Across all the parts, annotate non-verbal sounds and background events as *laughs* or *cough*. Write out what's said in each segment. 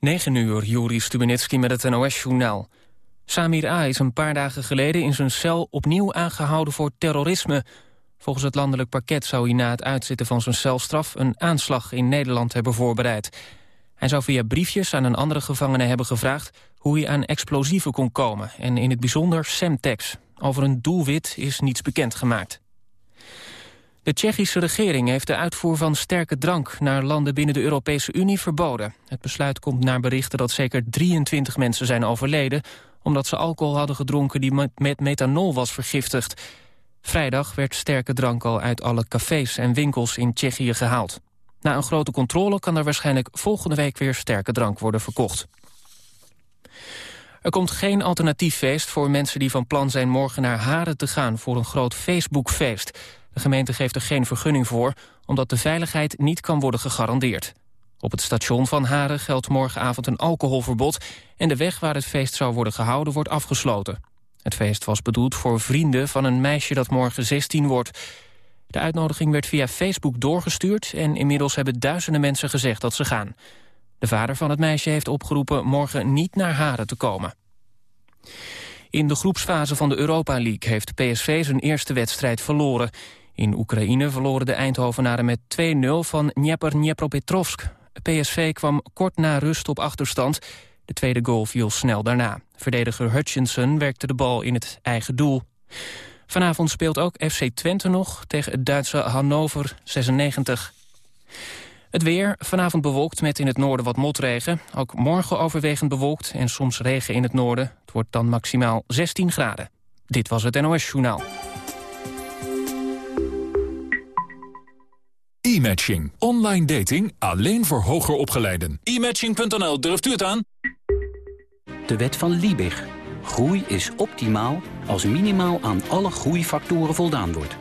9 uur, Juri Stubenitski met het NOS-journaal. Samir A. is een paar dagen geleden in zijn cel opnieuw aangehouden voor terrorisme. Volgens het landelijk pakket zou hij na het uitzitten van zijn celstraf... een aanslag in Nederland hebben voorbereid. Hij zou via briefjes aan een andere gevangene hebben gevraagd... hoe hij aan explosieven kon komen, en in het bijzonder Semtex. Over een doelwit is niets bekendgemaakt. De Tsjechische regering heeft de uitvoer van sterke drank naar landen binnen de Europese Unie verboden. Het besluit komt naar berichten dat zeker 23 mensen zijn overleden omdat ze alcohol hadden gedronken die met methanol was vergiftigd. Vrijdag werd sterke drank al uit alle cafés en winkels in Tsjechië gehaald. Na een grote controle kan er waarschijnlijk volgende week weer sterke drank worden verkocht. Er komt geen alternatief feest voor mensen die van plan zijn morgen naar Haren te gaan voor een groot Facebookfeest. De gemeente geeft er geen vergunning voor, omdat de veiligheid niet kan worden gegarandeerd. Op het station van Haren geldt morgenavond een alcoholverbod... en de weg waar het feest zou worden gehouden wordt afgesloten. Het feest was bedoeld voor vrienden van een meisje dat morgen 16 wordt. De uitnodiging werd via Facebook doorgestuurd... en inmiddels hebben duizenden mensen gezegd dat ze gaan. De vader van het meisje heeft opgeroepen morgen niet naar Haren te komen. In de groepsfase van de Europa League heeft PSV zijn eerste wedstrijd verloren. In Oekraïne verloren de Eindhovenaren met 2-0 van Dnieper Dniepropetrovsk. PSV kwam kort na rust op achterstand. De tweede goal viel snel daarna. Verdediger Hutchinson werkte de bal in het eigen doel. Vanavond speelt ook FC Twente nog tegen het Duitse Hannover 96. Het weer, vanavond bewolkt met in het noorden wat motregen. Ook morgen overwegend bewolkt en soms regen in het noorden. Het wordt dan maximaal 16 graden. Dit was het NOS Journaal. E-matching. Online dating alleen voor hoger opgeleiden. E-matching.nl, durft u het aan? De wet van Liebig. Groei is optimaal als minimaal aan alle groeifactoren voldaan wordt.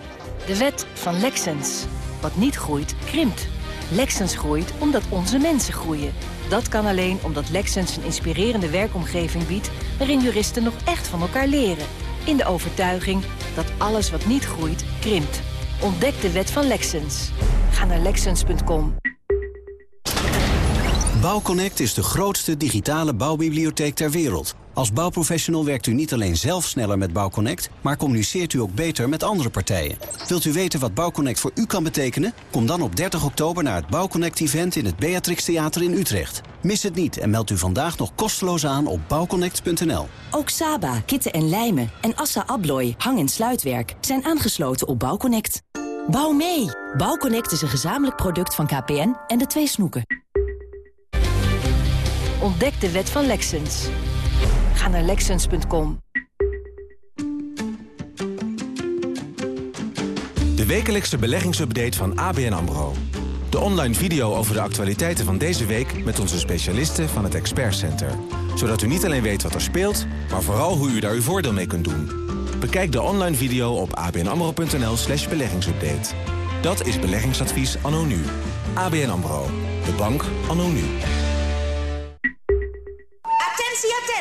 De wet van Lexens. Wat niet groeit, krimpt. Lexens groeit omdat onze mensen groeien. Dat kan alleen omdat Lexens een inspirerende werkomgeving biedt... waarin juristen nog echt van elkaar leren. In de overtuiging dat alles wat niet groeit, krimpt. Ontdek de wet van Lexens. Ga naar Lexens.com. Bouwconnect is de grootste digitale bouwbibliotheek ter wereld. Als bouwprofessional werkt u niet alleen zelf sneller met Bouwconnect... maar communiceert u ook beter met andere partijen. Wilt u weten wat Bouwconnect voor u kan betekenen? Kom dan op 30 oktober naar het Bouwconnect-event... in het Beatrix Theater in Utrecht. Mis het niet en meld u vandaag nog kosteloos aan op bouwconnect.nl. Ook Saba, Kitten en Lijmen en Assa Abloy, hang- en sluitwerk... zijn aangesloten op Bouwconnect. Bouw mee! Bouwconnect is een gezamenlijk product van KPN en de twee snoeken. Ontdek de wet van Lexens. Ga naar Lexens.com. De wekelijkse beleggingsupdate van ABN AMRO. De online video over de actualiteiten van deze week... met onze specialisten van het Expert Center. Zodat u niet alleen weet wat er speelt... maar vooral hoe u daar uw voordeel mee kunt doen. Bekijk de online video op abnamro.nl slash beleggingsupdate. Dat is beleggingsadvies anno nu. ABN AMRO. De bank anno nu.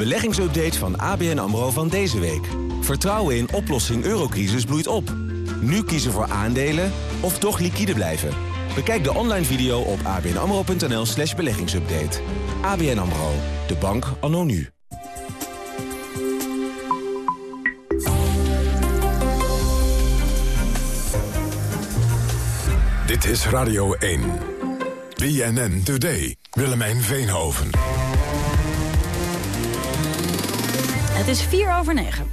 Beleggingsupdate van ABN AMRO van deze week. Vertrouwen in oplossing eurocrisis bloeit op. Nu kiezen voor aandelen of toch liquide blijven. Bekijk de online video op abnamro.nl slash beleggingsupdate. ABN AMRO, de bank anno nu. Dit is Radio 1. BNN Today. Willemijn Veenhoven. Is 4 over 9.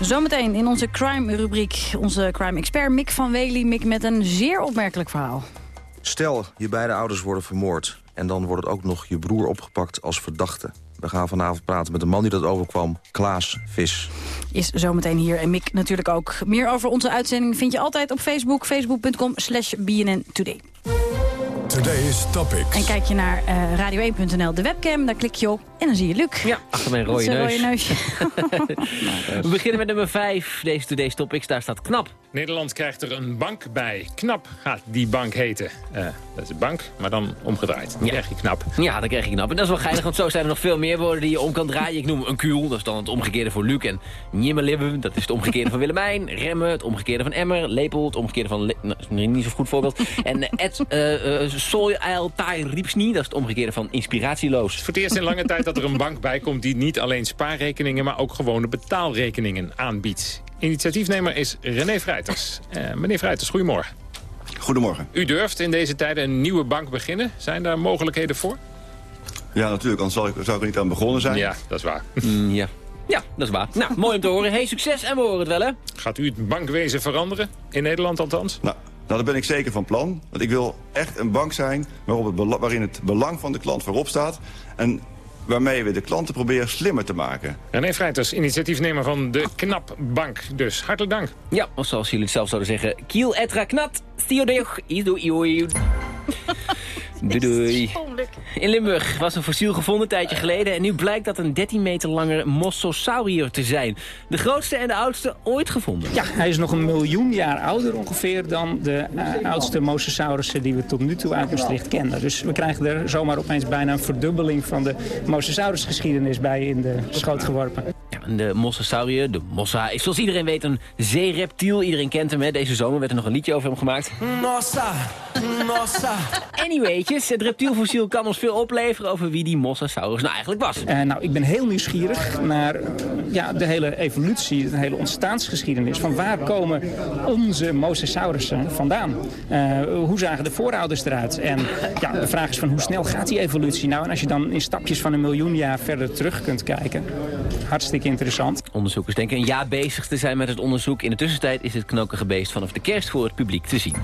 Zometeen in onze crime-rubriek onze crime-expert Mick van Wely. Mick met een zeer opmerkelijk verhaal. Stel, je beide ouders worden vermoord... en dan wordt het ook nog je broer opgepakt als verdachte. We gaan vanavond praten met de man die dat overkwam, Klaas Vis. Is zometeen hier en Mick natuurlijk ook. Meer over onze uitzending vind je altijd op Facebook. Facebook.com slash BNN Today. Today's Topics. En kijk je naar eh, radio1.nl, de webcam, daar klik je op en dan zie je Luc. Ja, achter mijn rode neus. rode neusje. *laughs* We beginnen met nummer 5, deze Today's Topics. Daar staat knap. Nederland krijgt er een bank bij. Knap gaat die bank heten. Eh, dat is een bank, maar dan omgedraaid. Dan krijg je knap. Ja, dan krijg je knap. En dat is wel geinig, want zo zijn er nog veel meer woorden die je om kan draaien. Ik noem een kuul, dat is dan het omgekeerde voor Luc. En njimmelibben, dat is het omgekeerde van Willemijn. Remmen, het omgekeerde van emmer. Lepel, het omgekeerde van... Le- nou, dat is niet zo'n goed voorbeeld. En et, eh eh, sol eil taai riepsnie, dat is het omgekeerde van inspiratieloos. Voor het eerst in lange tijd dat er een bank *laughs* bij komt... die niet alleen spaarrekeningen, maar ook gewone betaalrekeningen aanbiedt. Initiatiefnemer is René Vrijters. Eh, meneer Vrijters, goedemorgen. Goedemorgen. U durft in deze tijden een nieuwe bank beginnen. Zijn daar mogelijkheden voor? Ja, natuurlijk, anders zou ik, zou ik er niet aan begonnen zijn. Ja, dat is waar. *laughs* Mm, ja. ja, dat is waar. Nou, mooi om te horen. Hey, succes en we horen het wel, hè? Gaat u het bankwezen veranderen? In Nederland althans? Nou, nou, daar ben ik zeker van plan. Want ik wil echt een bank zijn waarop het waarin het belang van de klant voorop staat. En waarmee we de klanten proberen slimmer te maken. René Vrijters, initiatiefnemer van de Knapbank. Dus hartelijk dank. Ja, of zoals jullie het zelf zouden zeggen... Kiel etra knat, stiodeog, ido ioi. Doei doei. In Limburg was een fossiel gevonden een tijdje geleden... en nu blijkt dat een 13 meter lange mossosaurier te zijn. De grootste en de oudste ooit gevonden. Ja, hij is nog een miljoen jaar ouder ongeveer dan de eh, oudste mosasaurussen die we tot nu toe uit Maastricht kennen. Dus we krijgen er zomaar opeens bijna een verdubbeling van de mosasaurusgeschiedenis bij in de schoot geworpen. Ja, en de mossosaurier, de mossa, is zoals iedereen weet een zeereptiel. Iedereen kent hem, hè. Deze zomer werd er nog een liedje over hem gemaakt. Nossa, nossa. Anyways, het reptielfossiel kan ons veel opleveren over wie die mossasaurus nou eigenlijk was. Eh, nou, ik ben heel nieuwsgierig naar eh, ja, de hele evolutie, de hele ontstaansgeschiedenis. Van waar komen onze mosasaurussen vandaan? Eh, hoe zagen de voorouders eruit? En ja, de vraag is van hoe snel gaat die evolutie nou? En als je dan in stapjes van een miljoen jaar verder terug kunt kijken, hartstikke interessant. Onderzoekers denken een jaar bezig te zijn met het onderzoek. In de tussentijd is het knokige beest vanaf de kerst voor het publiek te zien.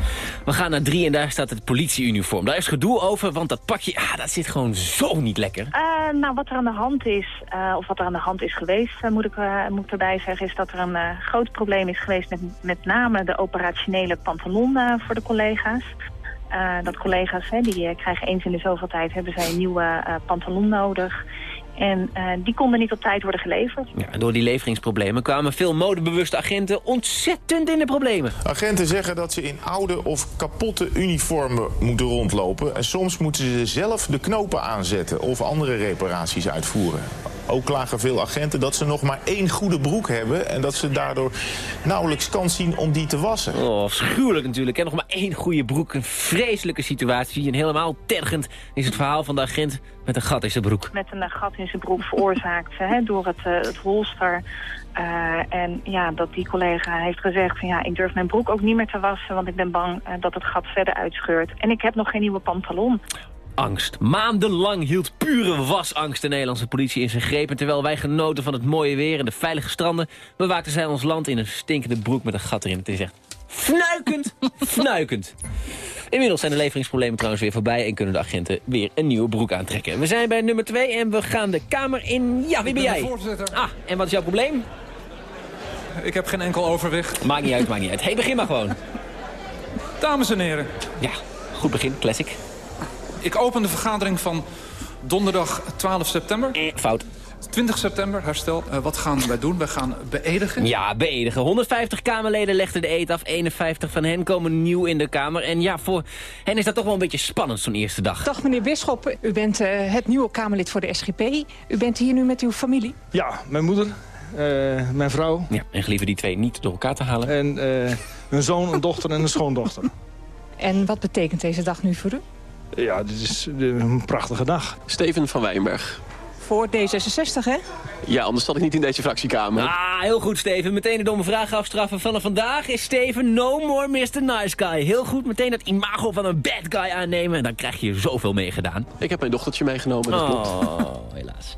We gaan naar drie en daar staat het politieuniform. Daar is gedoe over, want dat pakje, ah, dat zit gewoon zo niet lekker. Eh, nou, wat er aan de hand is, eh, of wat er aan de hand is geweest, eh, moet, ik, moet erbij zeggen, is dat er een groot probleem is geweest met met name de operationele pantalon voor de collega's. Dat collega's, hè, die krijgen eens in de zoveel tijd, hebben zij een nieuwe pantalon nodig. En eh, die konden niet op tijd worden geleverd. Ja, en door die leveringsproblemen kwamen veel modebewuste agenten ontzettend in de problemen. Agenten zeggen dat ze in oude of kapotte uniformen moeten rondlopen. En soms moeten ze zelf de knopen aanzetten of andere reparaties uitvoeren. Ook klagen veel agenten dat ze nog maar één goede broek hebben... en dat ze daardoor nauwelijks kans zien om die te wassen. Oh, afschuwelijk natuurlijk. En nog maar één goede broek. Een vreselijke situatie. En helemaal tergend is het verhaal van de agent met een gat in zijn broek. Met een eh, gat in zijn broek veroorzaakt hè, door het, eh, het holster. Eh, en ja, dat die collega heeft gezegd van ja, ik durf mijn broek ook niet meer te wassen... want ik ben bang dat het gat verder uitscheurt. En ik heb nog geen nieuwe pantalon. Angst. Maandenlang hield pure wasangst de Nederlandse politie in zijn greep. En terwijl wij genoten van het mooie weer en de veilige stranden... bewaakten zij ons land in een stinkende broek met een gat erin. Het is echt fnuikend, *laughs* fnuikend. Inmiddels zijn de leveringsproblemen trouwens weer voorbij... en kunnen de agenten weer een nieuwe broek aantrekken. We zijn bij nummer 2 en we gaan de kamer in... Ja, wie ben jij? Ah, en wat is jouw probleem? Ik heb geen enkel overwicht. Maakt niet uit, maakt niet uit. hey, begin maar gewoon. Dames en heren. Ja, goed begin, classic. Ik open de vergadering van donderdag 12 september. fout. 20 september, herstel. Eh, wat gaan wij doen? Wij gaan beëdigen. Ja, beëdigen. 150 Kamerleden legden de eet af. 51 van hen komen nieuw in de Kamer. En ja, voor hen is dat toch wel een beetje spannend zo'n eerste dag. Dag meneer Bisschop, u bent eh, het nieuwe Kamerlid voor de SGP. U bent hier nu met uw familie. Ja, mijn moeder, eh, mijn vrouw. Ja, en gelieven die twee niet door elkaar te halen. En eh, een zoon, een dochter en een schoondochter. En wat betekent deze dag nu voor u? Ja, dit is eh, een prachtige dag. Steven van Wijnberg. Voor D66, hè? Ja, anders zat ik niet in deze fractiekamer. Ah, heel goed, Steven. Meteen de domme vraag afstraffen. Vanaf vandaag is Steven no more Mr. Nice Guy. Heel goed, meteen dat imago van een bad guy aannemen. En dan krijg je zoveel meegedaan. Ik heb mijn dochtertje meegenomen, dat klopt. Oh, helaas.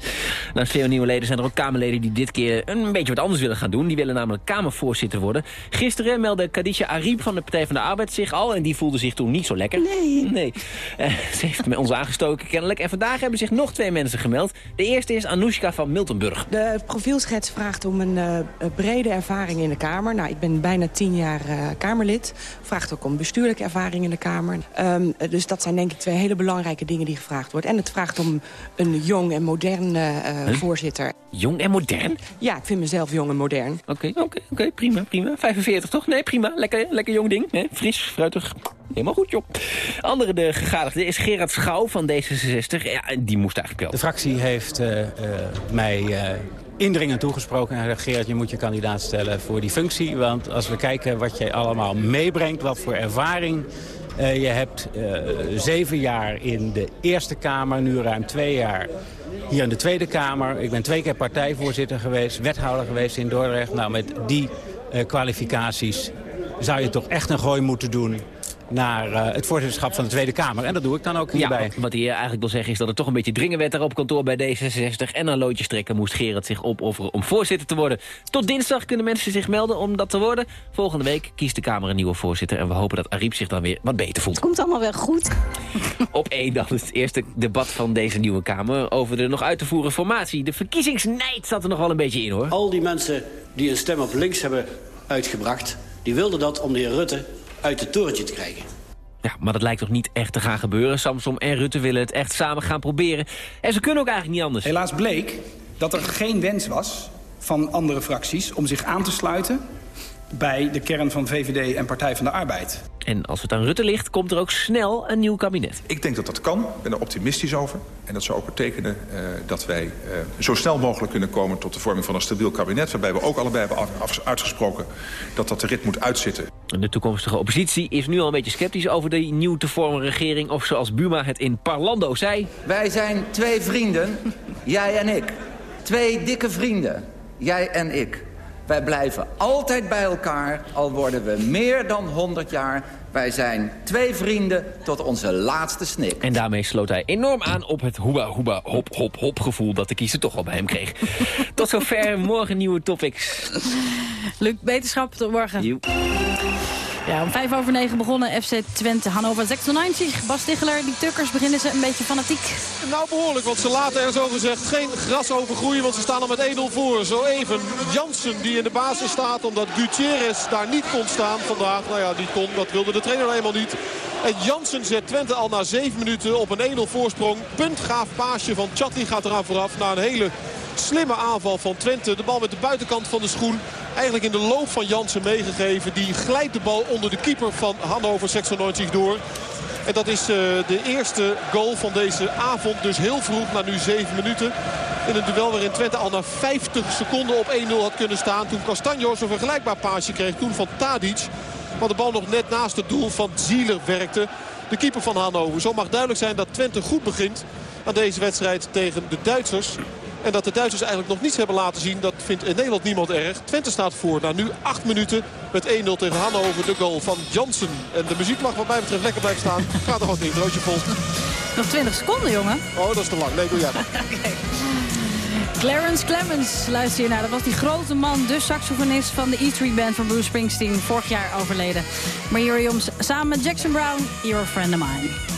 Naast veel nieuwe leden zijn er ook Kamerleden die dit keer een beetje wat anders willen gaan doen. Die willen namelijk Kamervoorzitter worden. Gisteren meldde Khadija Ariep van de Partij van de Arbeid zich al. En die voelde zich toen niet zo lekker. Nee. Nee. Eh, ze heeft met ons aangestoken kennelijk. En vandaag hebben zich nog twee mensen gemeld. De eerste is Anoushka van Miltenburg. De profielschets vraagt om een uh, brede ervaring in de Kamer. Nou, ik ben bijna tien jaar uh, Kamerlid. Vraagt ook om bestuurlijke ervaring in de Kamer. Um, dus dat zijn denk ik twee hele belangrijke dingen die gevraagd worden. En het vraagt om een jong en modern uh, huh? voorzitter. Jong en modern? Ja, ik vind mezelf jong en modern. Oké, okay, oké, okay, prima, prima. 45 toch? Nee, prima. Lekker, lekker jong ding. Nee, fris, fruitig. Helemaal goed, joh. Andere de gegadigde is Gerard Schouw van D66. Ja, die moest eigenlijk wel. De fractie heeft uh, uh, mij uh, indringend toegesproken. Hij zegt, Gerard, je moet je kandidaat stellen voor die functie. Want als we kijken wat je allemaal meebrengt, wat voor ervaring... Je hebt zeven jaar in de Eerste Kamer, nu ruim twee jaar hier in de Tweede Kamer. Ik ben twee keer partijvoorzitter geweest, wethouder geweest in Dordrecht. Nou, met die kwalificaties zou je toch echt een gooi moeten doen naar uh, het voorzitterschap van de Tweede Kamer. En dat doe ik dan ook hierbij. Ja, wat hij eigenlijk wil zeggen is dat het toch een beetje dringen werd daar op kantoor bij D66. En aan loodjes trekken moest Gerard zich opofferen om voorzitter te worden. Tot dinsdag kunnen mensen zich melden om dat te worden. Volgende week kiest de Kamer een nieuwe voorzitter. En we hopen dat Ariep zich dan weer wat beter voelt. Het komt allemaal wel goed. *laughs* op één dan het eerste debat van deze nieuwe Kamer over de nog uit te voeren formatie. De verkiezingsnijd zat er nog wel een beetje in hoor. Al die mensen die een stem op links hebben uitgebracht... die wilden dat om de heer Rutte uit het torentje te krijgen. Ja, maar dat lijkt toch niet echt te gaan gebeuren. Samsom en Rutte willen het echt samen gaan proberen. En ze kunnen ook eigenlijk niet anders. Helaas bleek dat er geen wens was van andere fracties... om zich aan te sluiten bij de kern van VVD en Partij van de Arbeid. En als het aan Rutte ligt, komt er ook snel een nieuw kabinet. Ik denk dat dat kan. Ik ben er optimistisch over. En dat zou ook betekenen uh, dat wij uh, zo snel mogelijk kunnen komen... tot de vorming van een stabiel kabinet... waarbij we ook allebei hebben uitgesproken dat dat de rit moet uitzitten. De toekomstige oppositie is nu al een beetje sceptisch... over de nieuw te vormen regering. Of zoals Buma het in Parlando zei... Wij zijn twee vrienden, *laughs* jij en ik. Twee dikke vrienden, jij en ik. Wij blijven altijd bij elkaar, al worden we meer dan 100 jaar. Wij zijn twee vrienden tot onze laatste snik. En daarmee sloot hij enorm aan op het hoeba hoeba hop hop hop gevoel... dat de kiezer toch al bij hem kreeg. *laughs* tot zover morgen nieuwe topics. Luc, beterschap, tot morgen. Joep. Ja, om vijf over negen begonnen FC Twente Hannover 96. Bas Ticheler, die tukkers beginnen ze een beetje fanatiek. Nou, behoorlijk, want ze laten er zo gezegd geen gras over groeien. Want ze staan al met 1-0 voor. Zo even Jansen die in de basis staat omdat Gutierrez daar niet kon staan vandaag. Nou ja, die kon, dat wilde de trainer eenmaal niet. En Jansen zet Twente al na 7 minuten op een 1-0 voorsprong. Puntgaaf paasje van Chatli gaat eraan vooraf na een hele slimme aanval van Twente. De bal met de buitenkant van de schoen. Eigenlijk in de loop van Jansen meegegeven. Die glijdt de bal onder de keeper van Hannover 96 door. En dat is uh, de eerste goal van deze avond. Dus heel vroeg, na nu 7 minuten. In een duel waarin Twente al na 50 seconden op 1-0 had kunnen staan. Toen Castanjos een vergelijkbaar paasje kreeg. Toen van Tadic. Maar de bal nog net naast het doel van Zieler werkte. De keeper van Hannover. Zo mag duidelijk zijn dat Twente goed begint aan deze wedstrijd tegen de Duitsers. En dat de Duitsers eigenlijk nog niets hebben laten zien, dat vindt in Nederland niemand erg. Twente staat voor na nu 8 minuten met 1-0 tegen Hannover. De goal van Jansen. En de muziek mag wat mij betreft lekker blijven staan. Gaat er ook niet, roodje vol. Nog 20 seconden, jongen. Oh, dat is te lang. Nee, doe jij *laughs* okay. Clarence Clemens, luister je naar. Dat was die grote man, de saxofonist van de E3-band van Bruce Springsteen. Vorig jaar overleden. Maar hier jongens, samen met Jackson Brown, Your Friend of Mine.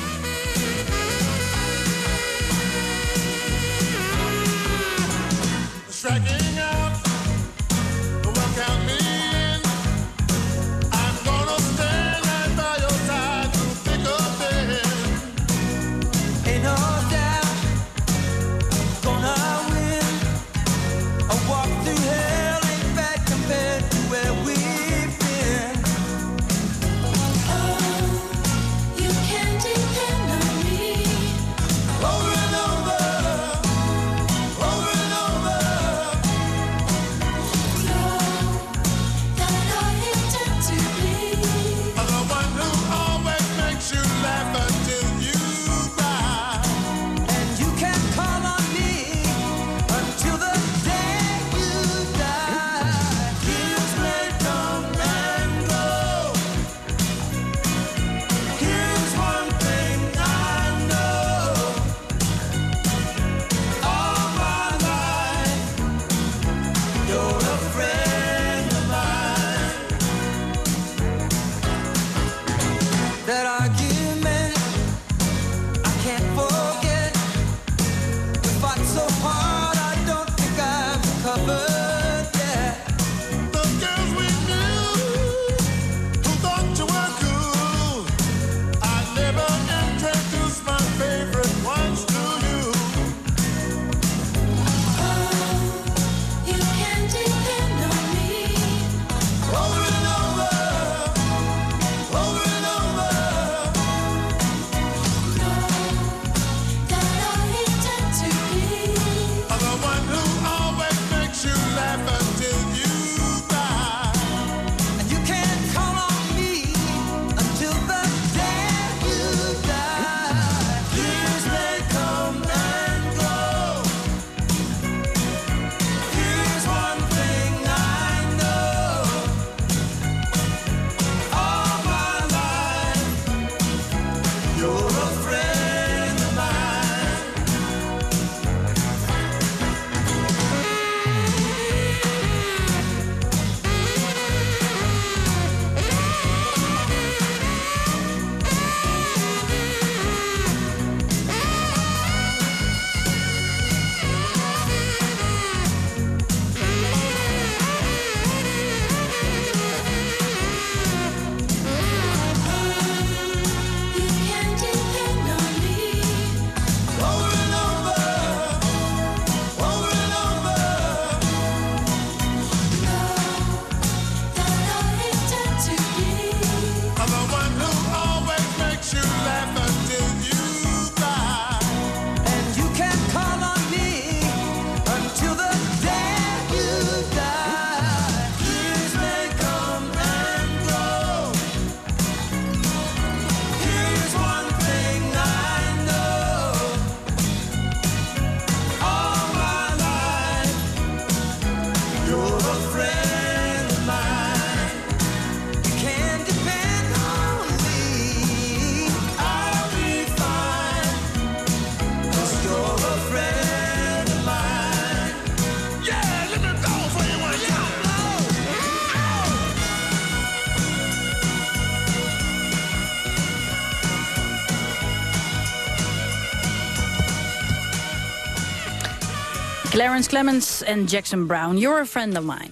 Clarence Clemens en Jackson Brown, You're a Friend of Mine.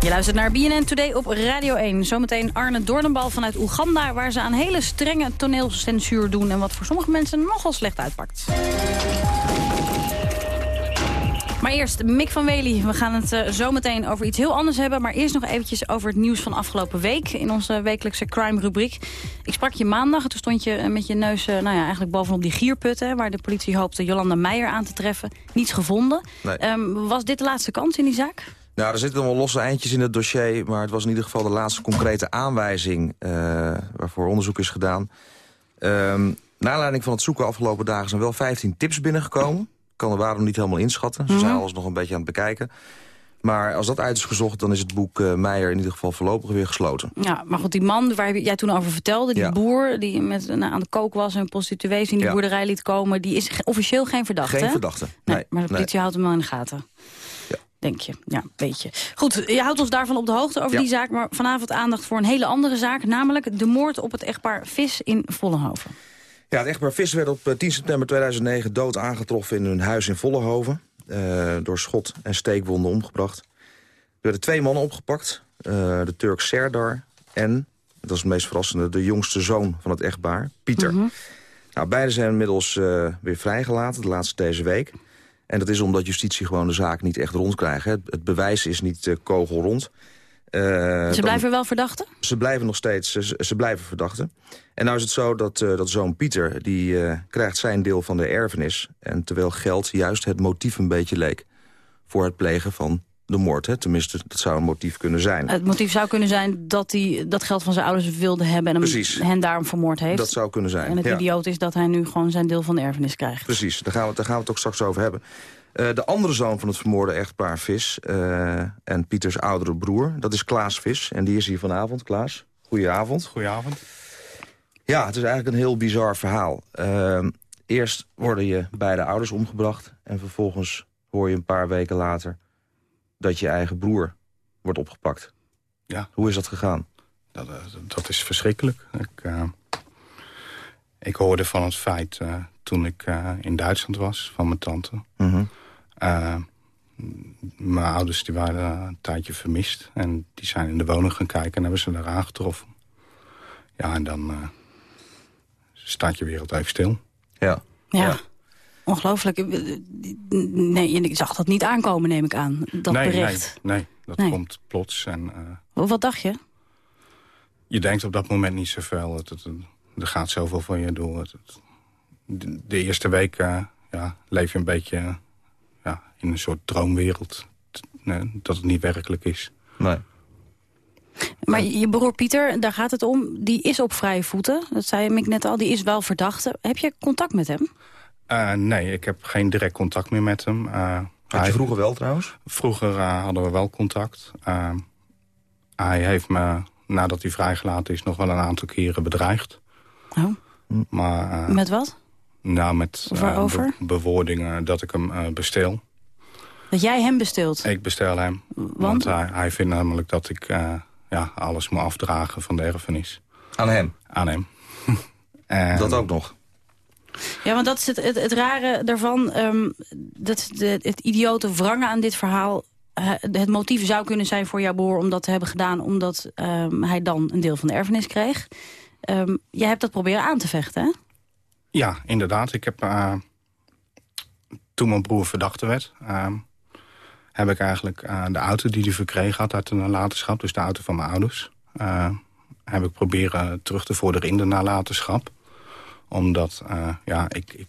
Je luistert naar BNN Today op Radio 1. Zometeen Arne Doornenbal vanuit Oeganda... waar ze aan hele strenge toneelcensuur doen... en wat voor sommige mensen nogal slecht uitpakt. Maar eerst Mick van Wely. We gaan het uh, zo meteen over iets heel anders hebben. Maar eerst nog eventjes over het nieuws van afgelopen week... in onze wekelijkse crime-rubriek. Ik sprak je maandag en toen stond je met je neus... Uh, nou ja, eigenlijk bovenop die gierputten... waar de politie hoopte Jolanda Meijer aan te treffen. Niets gevonden. Nee. Um, was dit de laatste kans in die zaak? Nou, er zitten wel losse eindjes in het dossier... maar het was in ieder geval de laatste concrete aanwijzing... Uh, waarvoor onderzoek is gedaan. Um, naar aanleiding van het zoeken afgelopen dagen... zijn wel 15 tips binnengekomen. Kan de waarde niet helemaal inschatten. Ze zijn alles nog een beetje aan het bekijken. Maar als dat uit is gezocht, dan is het boek uh, Meijer in ieder geval voorlopig weer gesloten. Ja, maar goed, die man waar jij toen over vertelde, die ja. boer die met, nou, aan de kook was en prostituees in die ja. boerderij liet komen, die is officieel geen verdachte. Geen verdachte. Nee, nee maar de politie nee. houdt hem wel in de gaten. Denk je. Ja, weet je. Goed, je houdt ons daarvan op de hoogte over die zaak. Maar vanavond aandacht voor een hele andere zaak. Namelijk de moord op het echtpaar Vis in Vollenhoven. Ja, het echtpaar Vis werd op eh, 10 september 2009 dood aangetroffen in hun huis in Vollenhoven. eh, door schot en steekwonden omgebracht. Er werden twee mannen opgepakt. eh, de Turk Serdar en, dat is het meest verrassende, de jongste zoon van het echtpaar, Pieter. Nou, beide zijn inmiddels eh, weer vrijgelaten, de laatste deze week. En dat is omdat justitie gewoon de zaak niet echt rondkrijgt. hè. Het, het bewijs is niet eh, kogelrond. Eh, Ze dan- blijven wel verdachten? ze blijven nog steeds, ze, ze blijven verdachten. En nou is het zo dat, eh, dat zoon Pieter, die eh, krijgt zijn deel van de erfenis. En terwijl geld juist het motief een beetje leek voor het plegen van de moord. Hè. Tenminste, dat zou een motief kunnen zijn. Het motief zou kunnen zijn dat hij dat geld van zijn ouders wilde hebben... en hem, hen daarom vermoord heeft. Dat zou kunnen zijn, En het ja. idioot is dat hij nu gewoon zijn deel van de erfenis krijgt. Precies, daar gaan we, daar gaan we het ook straks over hebben. Eh, de andere zoon van het vermoorde echtpaar Vis eh, en Pieters oudere broer... dat is Klaas Vis en die is hier vanavond. Klaas, goedenavond. Goedenavond. Ja, het is eigenlijk een heel bizar verhaal. Ehm, eerst worden je beide ouders omgebracht... en vervolgens hoor je een paar weken later... dat je eigen broer wordt opgepakt. Ja. Hoe is dat gegaan? Dat, eh, dat is verschrikkelijk. Ik, ik hoorde van het feit toen ik eh, in Duitsland was, van mijn tante. Mhm. Eh, mijn ouders die waren een tijdje vermist. En die zijn in de woning gaan kijken en hebben ze daar aangetroffen. Ja, en dan eh, staat je wereld even stil. Ja. Ja. Ongelooflijk. Nee, en ik zag dat niet aankomen, neem ik aan, dat nee, bericht. Nee, nee, dat Nee. komt plots. En eh, Wat dacht je? je denkt op dat moment niet zoveel. Het, het, er gaat zoveel van je door. Het, het- de, de eerste week eh, ja, leef je een beetje ja, in een soort droomwereld. T- nee, dat het niet werkelijk is. Nee. Maar je broer Pieter, daar gaat het om, die is op vrije voeten. Dat zei ik net al, die is wel verdachte. Heb je contact met hem? Eh, nee, ik heb geen direct contact meer met hem. Eh, Had je vroeger wel trouwens? Vroeger hadden we wel contact. Hij heeft me, nadat hij vrijgelaten is, nog wel een aantal keren bedreigd. Oh. Maar, Met wat? Nou, met eh, be- bewoordingen dat ik hem eh, besteel. Dat jij hem besteelt? Ik bestel hem. Want, hij, hij vindt namelijk dat ik eh, ja, alles moet afdragen van de erfenis. Aan hem? Aan hem. *laughs* En- Dat ook nog? Ja, want dat is het, het, het rare daarvan. ehm, dat de, het idiote wrangen aan dit verhaal. het motief zou kunnen zijn voor jouw broer om dat te hebben gedaan... omdat ehm, hij dan een deel van de erfenis kreeg. Ehm, jij hebt dat proberen aan te vechten, hè? Ja, inderdaad. Ik heb, eh, toen mijn broer verdachte werd... eh, heb ik eigenlijk eh, de auto die hij verkregen had uit de nalatenschap... dus de auto van mijn ouders... eh, heb ik proberen terug te vorderen in de nalatenschap. Omdat, ja, ik, ik,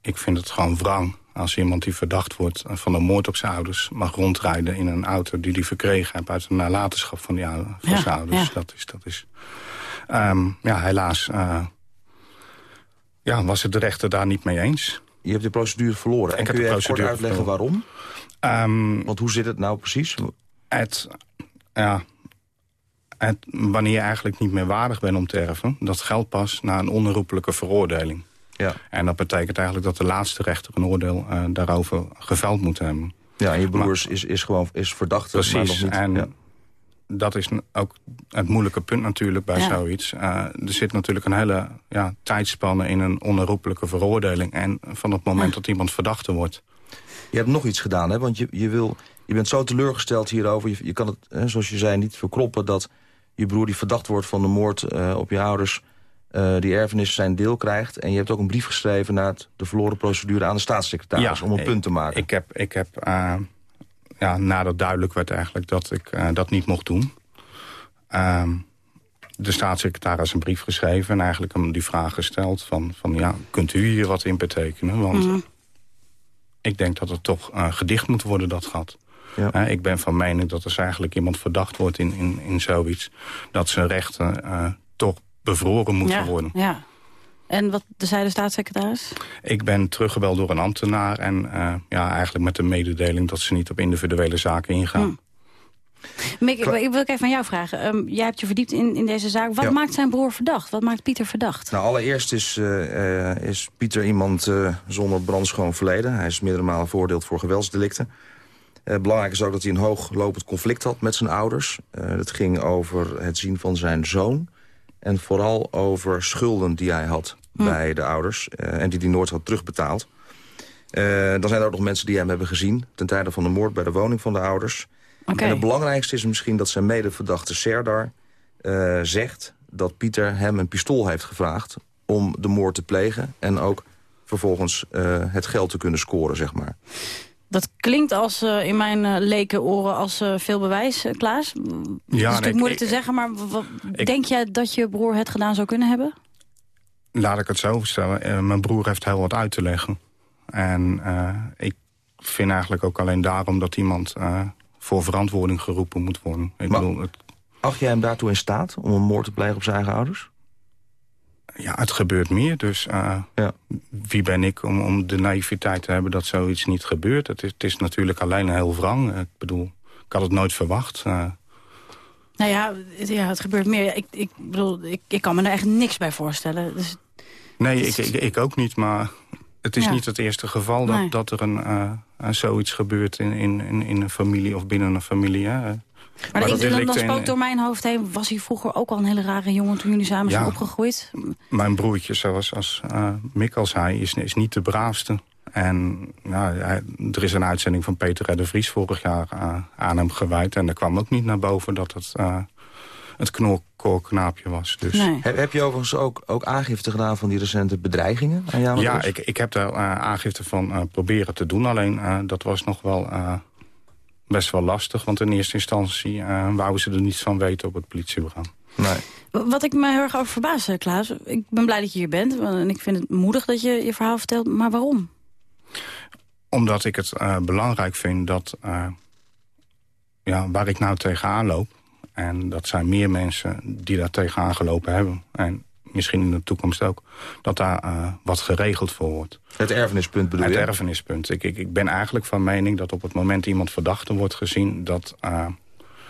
ik vind het gewoon wrang... als iemand die verdacht wordt van een moord op zijn ouders... mag rondrijden in een auto die hij verkregen heeft... uit de nalatenschap van, die, van Ja, zijn ouders. ja. Dat is... Dat is Ehm, ja, helaas ja, was het de rechter daar niet mee eens. Je hebt de procedure verloren. En Ik heb kun je even kort uitleggen verloren. waarom? Want hoe zit het nou precies? Het, ja, het, wanneer je eigenlijk niet meer waardig bent om te erven... dat geldt pas na een onherroepelijke veroordeling. Ja. En dat betekent eigenlijk dat de laatste rechter een oordeel eh, daarover geveld moet hebben. Ja, en je broer is, is, is gewoon is verdachte. maar nog Precies. niet, en ja. Dat is ook het moeilijke punt natuurlijk bij Ja. zoiets. Eh, er zit natuurlijk een hele ja, tijdspanne in een onherroepelijke veroordeling. En van het moment dat iemand verdachte wordt. Je hebt nog iets gedaan, hè? want je, je, wil, je bent zo teleurgesteld hierover. Je, je kan het, hè, zoals je zei, niet verkroppen dat je broer die verdacht wordt van de moord eh, op je ouders... eh, die erfenis zijn deel krijgt. En je hebt ook een brief geschreven naar het- de verloren procedure aan de staatssecretaris... om een punt te maken. Ik heb, ik heb ja, nadat duidelijk werd eigenlijk dat ik eh, dat niet mocht doen... ehm, de staatssecretaris een brief geschreven en eigenlijk hem die vraag gesteld van, van ja, kunt u hier wat in betekenen? Want Mhm. ik denk dat het toch eh, gedicht moet worden, dat gat. Eh, ik ben van mening dat als eigenlijk iemand verdacht wordt in, in, in zoiets... dat zijn rechten eh, toch bevroren moeten ja, worden. Ja. En wat zei de staatssecretaris? Ik ben teruggebeld door een ambtenaar en eh, ja, eigenlijk met de mededeling... dat ze niet op individuele zaken ingaan. Hm. Mick, ik, ik wil ook even van jou vragen. Ehm, jij hebt je verdiept in, in deze zaak. Wat Ja. maakt zijn broer verdacht? Wat maakt Pieter verdacht? Nou, allereerst is, eh, eh, is Pieter iemand eh, zonder brandschoon verleden. Hij is meerdere malen veroordeeld voor geweldsdelicten. Eh, belangrijk is ook dat hij een hooglopend conflict had met zijn ouders. Eh het ging over het zien van zijn zoon. En vooral over schulden die hij had Hm. bij de ouders. eh, en die hij nooit had terugbetaald. Eh, dan zijn er ook nog mensen die hem hebben gezien... ten tijde van de moord bij de woning van de ouders. En het belangrijkste is misschien dat zijn medeverdachte Serdar eh, zegt... dat Pieter hem een pistool heeft gevraagd om de moord te plegen... en ook vervolgens eh, het geld te kunnen scoren, zeg maar. Dat klinkt als, eh, in mijn uh, lekenoren als eh, veel bewijs, Klaas. Het is natuurlijk ik- moeilijk ik- te zeggen, maar wat- ik- denk jij dat je broer het gedaan zou kunnen hebben? Laat ik het zo stellen. eh, mijn broer heeft heel wat uit te leggen. En eh, ik vind eigenlijk ook alleen daarom dat iemand eh, voor verantwoording geroepen moet worden. Ik Maar- bedoel, het, Acht jij hem daartoe in staat om een moord te plegen op zijn eigen ouders? ja, het gebeurt meer. Dus eh, wie ben ik om, om de naïviteit te hebben dat zoiets niet gebeurt? Het is, het is natuurlijk alleen een heel wrang. Ik bedoel, ik had het nooit verwacht. Nou ja, het, ja, het gebeurt meer. Ik, ik bedoel, ik, ik kan me er echt niks bij voorstellen. Dus, Nee, ik, ik, ik ook niet, maar het is Ja. niet het eerste geval... dat, Nee. dat er een, een zoiets gebeurt in, in, in, een familie of binnen een familie. Hè. maar dat ik, dan, dan spookt door mijn hoofd heen... was hij vroeger ook al een hele rare jongen toen jullie samen zijn opgegroeid? Mijn broertje, zoals als, eh Mick al zei, is, is niet de braafste. En nou, hij- er is een uitzending van Peter R. de Vries vorig jaar eh, aan hem gewijd. En er kwam ook niet naar boven dat het eh, het knorkoorknaapje was. Dus. Heb, heb je overigens ook, ook aangifte gedaan van die recente bedreigingen aan jou? Ja, ik, ik heb daar eh, aangifte van eh, proberen te doen. Alleen eh, dat was nog wel eh, best wel lastig. Want in eerste instantie eh wouden ze er niets van weten op het politiebureau. Nee. Wat ik me heel erg over verbaas, eh, Klaas... ik ben blij dat je hier bent en ik vind het moedig dat je je verhaal vertelt. Maar waarom? Omdat ik het eh, belangrijk vind dat... eh, ja, waar ik nou tegenaan loop... en dat zijn meer mensen die daar tegenaan gelopen hebben... en misschien in de toekomst ook... dat daar eh, wat geregeld voor wordt. Het erfenispunt bedoel Het je? erfenispunt. Ik, ik, ik ben eigenlijk van mening dat op het moment iemand verdachte wordt gezien... dat eh,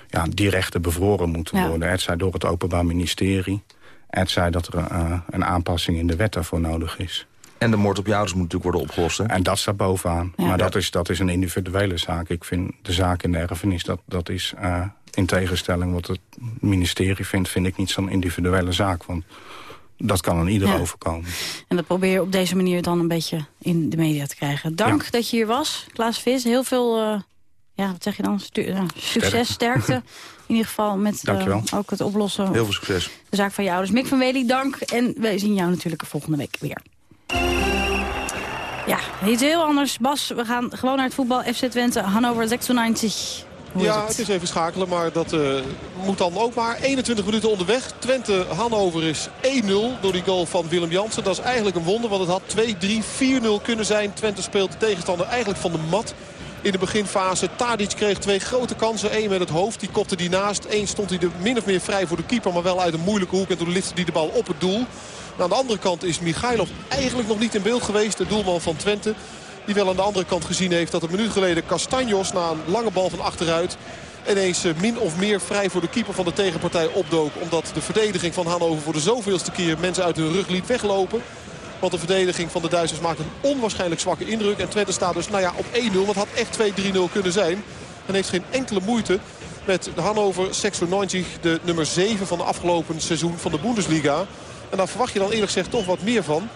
ja, die rechten bevroren moeten Ja. worden. Het zij door het Openbaar Ministerie... het zij dat er eh, een aanpassing in de wet daarvoor nodig is. En de moord op je ouders moet natuurlijk worden opgelost, hè? En dat staat bovenaan. Ja. Maar dat is, dat is een individuele zaak. Ik vind de zaak in de erfenis, dat, dat is eh, in tegenstelling wat het ministerie vindt... vind ik niet zo'n individuele zaak. Want dat kan aan ieder Ja. overkomen. En dat probeer je op deze manier dan een beetje in de media te krijgen. Dank dat je hier was, Klaas Vis. Heel veel, eh, ja, wat zeg je dan? Stu- ja, succes, sterkte. *laughs* In ieder geval met eh, Dankjewel. ook het oplossen. Heel veel succes. De zaak van je ouders. Mick van Wely, dank. En wij zien jou natuurlijk volgende week weer. Ja, iets heel anders. Bas, we gaan gewoon naar het voetbal. FC Twente, Hannover 96. Hoe ja, het? het is even schakelen, maar dat eh, moet dan ook maar. 21 minuten onderweg. Twente-Hannover is 1-0 door die goal van Willem Jansen. Dat is eigenlijk een wonder, want het had 2-3, 4-0 kunnen zijn. Twente speelt de tegenstander eigenlijk van de mat in de beginfase. Tadic kreeg twee grote kansen. Eén met het hoofd, die kopte die naast. Eén stond hij er min of meer vrij voor de keeper, maar wel uit een moeilijke hoek. En toen lifte hij de bal op het doel. Aan de andere kant is Michailov eigenlijk nog niet in beeld geweest. De doelman van Twente. Die wel aan de andere kant gezien heeft dat een minuut geleden Castanjos na een lange bal van achteruit ineens eh, min of meer vrij voor de keeper van de tegenpartij opdook. Omdat de verdediging van Hannover voor de zoveelste keer mensen uit hun rug liet weglopen. Want de verdediging van de Duitsers maakt een onwaarschijnlijk zwakke indruk. En Twente staat dus nou ja, op 1-0. Dat had echt 2-3-0 kunnen zijn. En heeft geen enkele moeite met Hannover 96, de nummer 7 van de afgelopen seizoen van de Bundesliga. En daar verwacht je dan eerlijk gezegd toch wat meer van.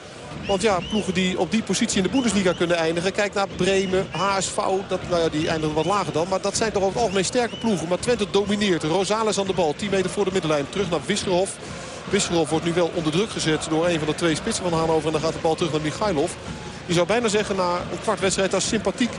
Want ja, ploegen die op die positie in de Bundesliga kunnen eindigen. Kijk naar Bremen, HSV, dat, nou ja, die eindigen wat lager dan. Maar dat zijn toch over het algemeen sterke ploegen. Maar Twente domineert. Rosales aan de bal, 10 meter voor de middenlijn. Terug naar Wisselhof. Wisselhof wordt nu wel onder druk gezet door een van de twee spitsen van Hannover. En dan gaat de bal terug naar Michailov. Je zou bijna zeggen na een kwart wedstrijd als sympathiek.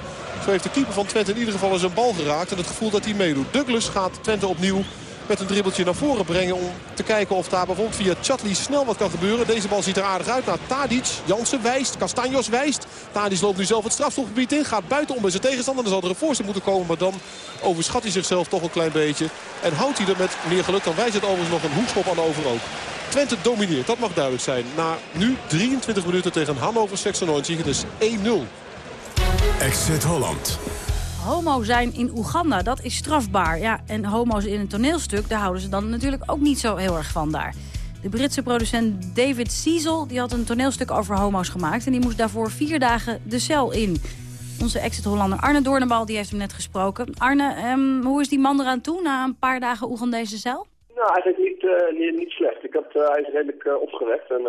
Zo heeft de keeper van Twente in ieder geval eens een bal geraakt. En het gevoel dat hij meedoet. Douglas gaat Twente opnieuw met een dribbeltje naar voren brengen. Om te kijken of daar bijvoorbeeld via Chatli snel wat kan gebeuren. Deze bal ziet er aardig uit naar Tadic. Jansen wijst, Castanjos wijst. Tadic loopt nu zelf het strafstofgebied in. Gaat buiten om bij zijn tegenstander. Dan zal er een voorstel moeten komen. Maar dan overschat hij zichzelf toch een klein beetje. En houdt hij er met meer geluk. Dan wijst het overigens nog een hoekschop aan over ook. Twente domineert, dat mag duidelijk zijn. Na nu 23 minuten tegen Hannover 96. Het is 1-0. Exit Holland. Homo zijn in Oeganda, dat is strafbaar. Ja, en homo's in een toneelstuk, daar houden ze dan natuurlijk ook niet zo heel erg van daar. De Britse producent David Cecil die had een toneelstuk over homo's gemaakt... en die moest daarvoor vier dagen de cel in. Onze exit-Hollander Arne Doornbal die heeft hem net gesproken. Arne, ehm, hoe is die man eraan toe na een paar dagen Oegandese cel? Nou, eigenlijk niet, uh, niet, niet, slecht. Ik had, uh, hij is redelijk uh, opgewekt en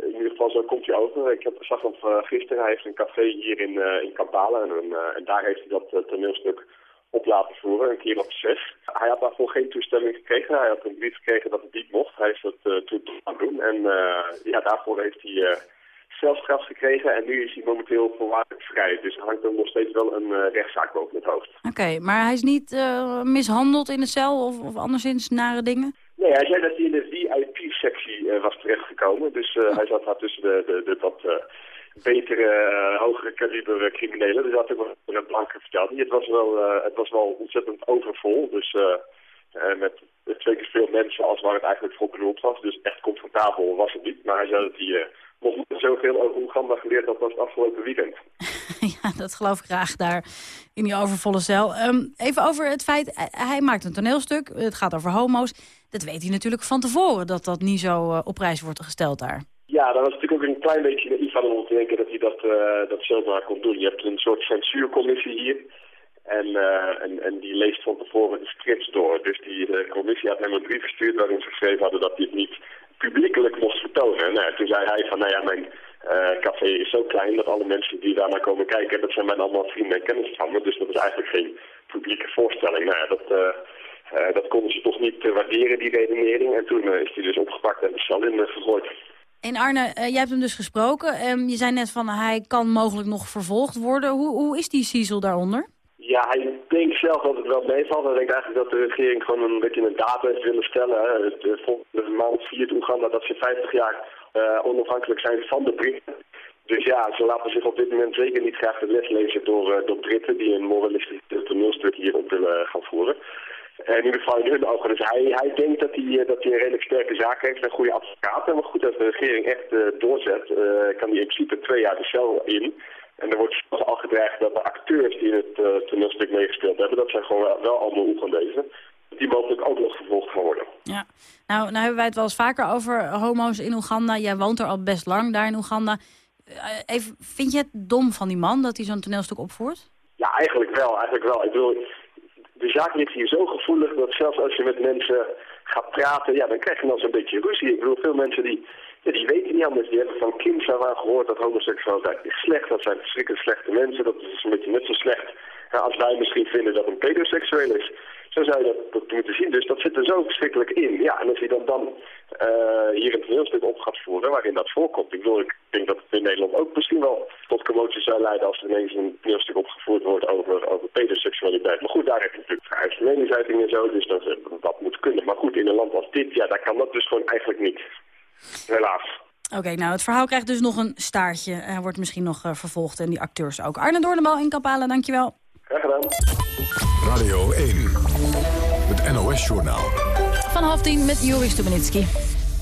in ieder geval zo komt hij over. Ik heb, zag hem gisteren, hij heeft een café hier in, in Kampala en, en, daar heeft hij dat toneelstuk op laten voeren, een keer op zes. Hij had daarvoor geen toestemming gekregen. Hij had een brief gekregen dat het niet mocht. Hij is dat toen gaan doen en ja, daarvoor heeft hij zelfstraf gekregen en nu is hij momenteel voorwaardelijk vrij. Dus er hangt er nog steeds wel een uh, rechtszaak boven het hoofd. Oké, maar hij is niet uh, mishandeld in de cel of, of anderszins nare dingen? Nee, hij zei dat hij in de uh, was terechtgekomen. Dus hij zat daar tussen de, de, de wat betere, hogere kaliber criminelen. Dus dat had wel een blanke verteld. Het was wel, het was wel ontzettend overvol. Dus met twee keer veel mensen als waar het eigenlijk voor bedoeld was. Dus echt comfortabel was het niet. Maar hij zei dat hij nog niet zoveel over Oeganda geleerd had als het afgelopen weekend. *laughs* ja, dat geloof ik graag daar in die overvolle cel. Um, even over het feit, hij maakt een toneelstuk, het gaat over homo's. Dat weet hij natuurlijk van tevoren, dat dat niet zo uh, op prijs wordt gesteld daar. Ja, dat was natuurlijk ook een klein beetje naïef aan om te denken dat hij dat, uh, dat zomaar kon doen. Je hebt een soort censuurcommissie hier. En, en, en die leest van tevoren de scripts door. Dus die commissie had hem een brief gestuurd waarin ze geschreven hadden dat hij het niet publiekelijk mocht vertonen. Nou, toen zei hij van, nou ja, mijn uh, café is zo klein dat alle mensen die daar naar komen kijken, dat zijn mijn allemaal vrienden en kennis van me. Dus dat is eigenlijk geen publieke voorstelling. Nou ja, dat, uh, uh, dat konden ze toch niet waarderen, die redenering. En toen is hij dus opgepakt en de cel in gegooid. En Arne, jij hebt hem dus gesproken. Um, je zei net van, hij kan mogelijk nog vervolgd worden. Hoe, hoe is die Cecil daaronder? Ja, hij denkt zelf dat het wel meevalt. Hij denkt eigenlijk dat de regering gewoon een beetje een datum heeft willen stellen. De volgende maand viert Oeganda dat ze 50 jaar onafhankelijk zijn van de Britten. Dus ja, ze laten zich op dit moment zeker niet graag de les lezen door, uh, door Britten die een moralistisch toneelstuk hierop willen gaan voeren. Uh, in ieder geval in hun ogen. Dus hij, hij denkt dat hij, dat hij een redelijk sterke zaak heeft en goede advocaten. Maar goed, als de regering echt doorzet, kan hij in principe twee jaar de cel in. En er wordt al gedreigd dat de acteurs die in het uh, toneelstuk meegespeeld hebben, dat zijn gewoon wel, wel allemaal Oegandezen, die mogelijk ook nog vervolgd gaan worden. Ja, nou, nou hebben wij het wel eens vaker over homo's in Oeganda. Jij woont er al best lang daar in Oeganda. Uh, even, vind je het dom van die man dat hij zo'n toneelstuk opvoert? Ja, eigenlijk wel. Eigenlijk wel. Ik bedoel, de zaak ligt hier zo gevoelig dat zelfs als je met mensen gaat praten, ja, dan krijg je dan zo'n beetje ruzie. Ik bedoel, veel mensen die ja, die weten niet anders. Die hebben van kind af aan gehoord dat homoseksualiteit is slecht. Dat zijn verschrikkelijk slechte mensen. Dat is een beetje net zo slecht als wij misschien vinden dat een pedoseksueel is. Zo zou je dat, dat moeten zien. Dus dat zit er zo verschrikkelijk in. Ja, en als hij dan, dan uh, hier een toneelstuk op gaat voeren waarin dat voorkomt. Ik, bedoel, ik denk dat het in Nederland ook misschien wel tot commotie zou leiden als er ineens een toneelstuk opgevoerd wordt over, over pedoseksualiteit. Maar goed, daar heb je natuurlijk vrijheid meningsuiting en zo. Dus dat, dat moet kunnen. Maar goed, in een land als dit, ja, daar kan dat dus gewoon eigenlijk niet. Helaas. Oké, okay, nou het verhaal krijgt dus nog een staartje. Hij wordt misschien nog uh, vervolgd en die acteurs ook. Arne Doornbal in Kapalen, dankjewel. Graag gedaan. Radio 1, het NOS-journaal. Van half tien met Joris Stubenitski.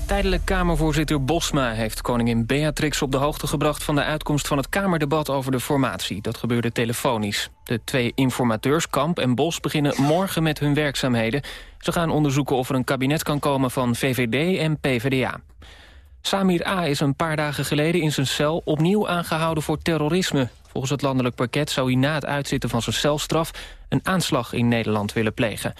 Tijdelijk Kamervoorzitter Bosma heeft koningin Beatrix op de hoogte gebracht... van de uitkomst van het Kamerdebat over de formatie. Dat gebeurde telefonisch. De twee informateurs, Kamp en Bos, beginnen morgen met hun werkzaamheden. Ze gaan onderzoeken of er een kabinet kan komen van VVD en PvdA. Samir A. is een paar dagen geleden in zijn cel opnieuw aangehouden voor terrorisme. Volgens het landelijk parket zou hij na het uitzitten van zijn celstraf... een aanslag in Nederland willen plegen.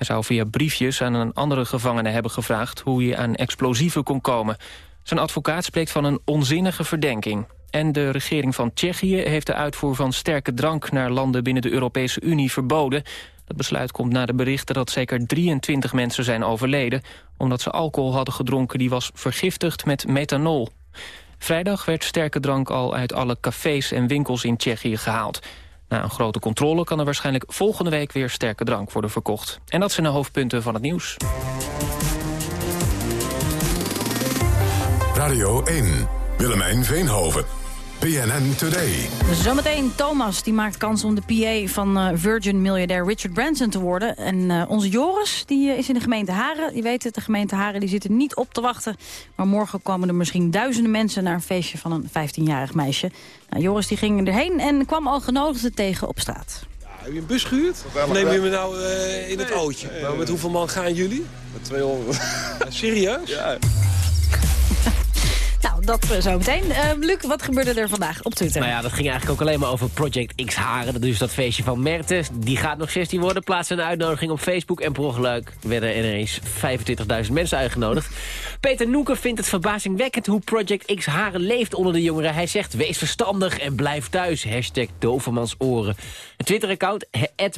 Hij zou via briefjes aan een andere gevangene hebben gevraagd... hoe hij aan explosieven kon komen. Zijn advocaat spreekt van een onzinnige verdenking. En de regering van Tsjechië heeft de uitvoer van sterke drank... naar landen binnen de Europese Unie verboden. Dat besluit komt na de berichten dat zeker 23 mensen zijn overleden... omdat ze alcohol hadden gedronken die was vergiftigd met methanol. Vrijdag werd sterke drank al uit alle cafés en winkels in Tsjechië gehaald. Na een grote controle kan er waarschijnlijk volgende week weer sterke drank worden verkocht. En dat zijn de hoofdpunten van het nieuws. Radio 1, Willemijn Veenhoven, PNN Today. Zometeen Thomas, die maakt kans om de PA van uh, Virgin-miljardair Richard Branson te worden. En uh, onze Joris, die uh, is in de gemeente Haren. Je weet het, de gemeente Haren die zit er niet op te wachten. Maar morgen komen er misschien duizenden mensen naar een feestje van een 15-jarig meisje. Nou, Joris die ging erheen en kwam al genodigden tegen op straat. Heb je een bus gehuurd? Of neem je me nou in het ootje? Nou, met hoeveel man gaan jullie? Met 200. *laughs* serieus? Ja. Nou, dat zo meteen. Uh, Luc, wat gebeurde er vandaag op Twitter? Nou ja, dat ging eigenlijk ook alleen maar over Project X Haren. Dus dat feestje van Mertes. Die gaat nog 16 worden. Plaats een uitnodiging op Facebook. En per ongeluk werden er ineens 25.000 mensen uitgenodigd. *laughs* Peter Noeker vindt het verbazingwekkend hoe Project X Haren leeft onder de jongeren. Hij zegt, wees verstandig en blijf thuis. Hashtag Dovermansoren. Een Twitter-account,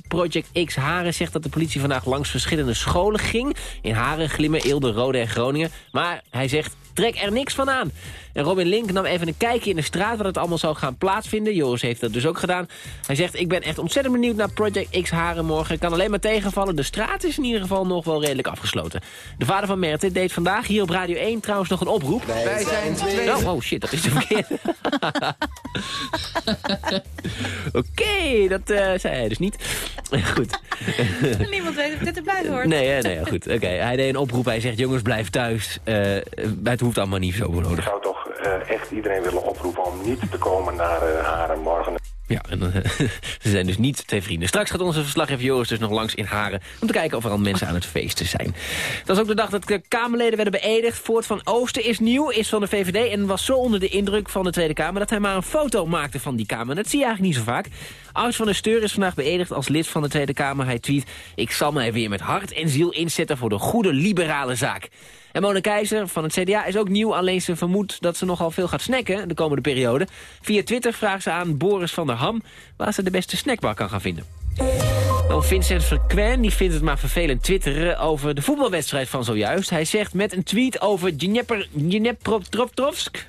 Project X Haren, zegt dat de politie vandaag langs verschillende scholen ging. In Haren, Glimmen, Eelde, Rode en Groningen. Maar hij zegt, trek er niks van aan. En Robin Link nam even een kijkje in de straat waar het allemaal zou gaan plaatsvinden. Joris heeft dat dus ook gedaan. Hij zegt, ik ben echt ontzettend benieuwd naar Project X Haren morgen. Ik kan alleen maar tegenvallen. De straat is in ieder geval nog wel redelijk afgesloten. De vader van Merten deed vandaag hier op Radio 1 trouwens nog een oproep. Wij zijn twee... Oh, oh shit, dat is te verkeerd. *laughs* Oké, okay, dat uh, zei hij dus niet. *laughs* goed. *laughs* Niemand weet of dit er hoort. Nee, nee, goed. Oké, okay. hij deed een oproep. Hij zegt, jongens, blijf thuis. Uh, het hoeft allemaal niet zo nodig. Ik zou toch echt iedereen willen oproepen om niet te komen naar uh, Haren morgen. Ja, en uh, *laughs* ze zijn dus niet twee vrienden. Straks gaat onze verslaggever Joris dus nog langs in Haren... om te kijken of er al mensen aan het feesten zijn. Dat is ook de dag dat de Kamerleden werden beëdigd. Voort van Oosten is nieuw, is van de VVD... en was zo onder de indruk van de Tweede Kamer... dat hij maar een foto maakte van die Kamer. Dat zie je eigenlijk niet zo vaak. Aus van der Steur is vandaag beëdigd als lid van de Tweede Kamer. Hij tweet... Ik zal mij weer met hart en ziel inzetten voor de goede liberale zaak. En Mona Keizer van het CDA is ook nieuw, alleen ze vermoedt dat ze nogal veel gaat snacken de komende periode. Via Twitter vraagt ze aan Boris van der Ham waar ze de beste snackbar kan gaan vinden. Nou, Vincent Verquen die vindt het maar vervelend twitteren over de voetbalwedstrijd van zojuist. Hij zegt met een tweet over Dnepropetrovsk...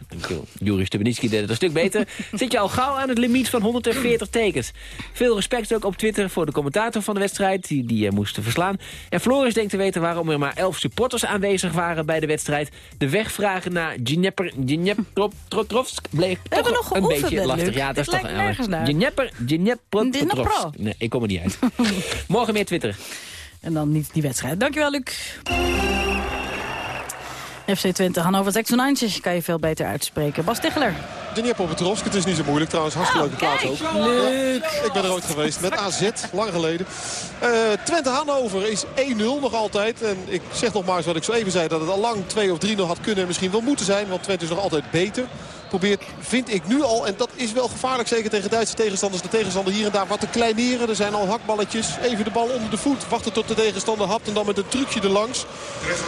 Joris Stubenitski deed het een stuk beter... *laughs* zit je al gauw aan het limiet van 140 tekens. Veel respect ook op Twitter voor de commentator van de wedstrijd... die, die moesten verslaan. En Floris denkt te weten waarom er maar 11 supporters aanwezig waren bij de wedstrijd. De wegvragen naar Dnepropetrovsk bleek toch nog een beetje lastig. Ja, dat is toch... Dnepropetrovsk. Nee, ik kom er niet uit. *laughs* Morgen meer Twitter. En dan niet die wedstrijd. Dankjewel, Luc. FC Twente, Hannover 96 kan je veel beter uitspreken. Bas Ticheler. Dnipropetrovsk, het is niet zo moeilijk trouwens. Hartstikke leuke plaats ook. Leuk. Ik ben er ooit geweest met AZ, lang geleden. Uh, Twente-Hannover is 1-0 nog altijd. En ik zeg nog maar eens wat ik zo even zei. Dat het al lang 2 of 3-0 had kunnen en misschien wel moeten zijn. Want Twente is nog altijd beter. Probeert, vind ik nu al, en dat is wel gevaarlijk zeker tegen Duitse tegenstanders. De tegenstander hier en daar wat te kleineren. Er zijn al hakballetjes. Even de bal onder de voet. Wachten tot de tegenstander hapt en dan met een trucje erlangs.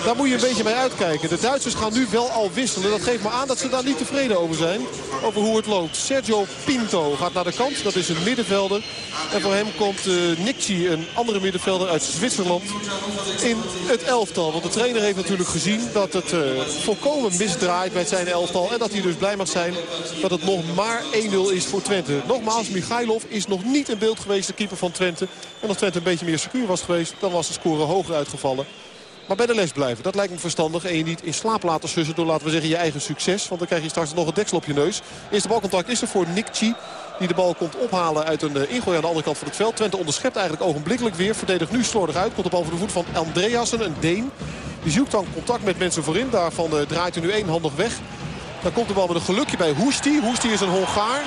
Daar moet je een beetje mee uitkijken. De Duitsers gaan nu wel al wisselen. Dat geeft me aan dat ze daar niet tevreden over zijn. Over hoe het loopt. Sergio Pinto gaat naar de kant. Dat is een middenvelder. En voor hem komt uh, een andere middenvelder uit Zwitserland, in het elftal. Want de trainer heeft natuurlijk gezien dat het uh, volkomen misdraait met zijn elftal. En dat hij dus blij mag zijn dat het nog maar 1-0 is voor Twente. Nogmaals, Michailov is nog niet in beeld geweest, de keeper van Twente. En als Twente een beetje meer secuur was geweest, dan was de score hoger uitgevallen. Maar bij de les blijven, dat lijkt me verstandig. En je niet in slaap laten sussen door, laten we zeggen, je eigen succes. Want dan krijg je straks nog een deksel op je neus. Eerste balcontact is er voor Nikci. Die de bal komt ophalen uit een ingooi aan de andere kant van het veld. Twente onderschept eigenlijk ogenblikkelijk weer. Verdedigt nu slordig uit. Komt de bal voor de voet van Andreasen, een Deen. Die zoekt dan contact met mensen voorin. Daarvan draait hij nu eenhandig weg. Dan komt de bal met een gelukje bij Hoesti. Hoesti is een Hongaar.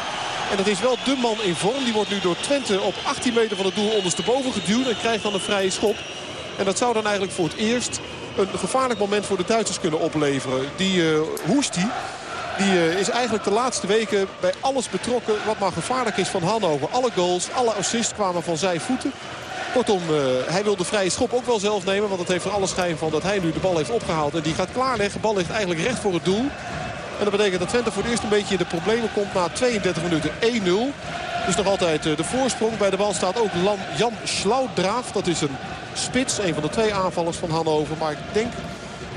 En dat is wel de man in vorm. Die wordt nu door Twente op 18 meter van het doel ondersteboven geduwd. En krijgt dan een vrije schop. En dat zou dan eigenlijk voor het eerst een gevaarlijk moment voor de Duitsers kunnen opleveren. Die uh, Hoesti Die eh, is eigenlijk de laatste weken bij alles betrokken wat maar gevaarlijk is van Hannover. Alle goals, alle assists kwamen van zijn voeten. Kortom, eh, hij wil de vrije schop ook wel zelf nemen. Want het heeft er alle schijn van dat hij nu de bal heeft opgehaald. En die gaat klaarleggen. De bal ligt eigenlijk recht voor het doel. En dat betekent dat Twente voor het eerst een beetje in de problemen komt na 32 minuten 1-0. Dus nog altijd eh, de voorsprong. Bij de bal staat ook Jan Slaudraaf. Dat is een spits, een van de twee aanvallers van Hannover. Maar ik denk,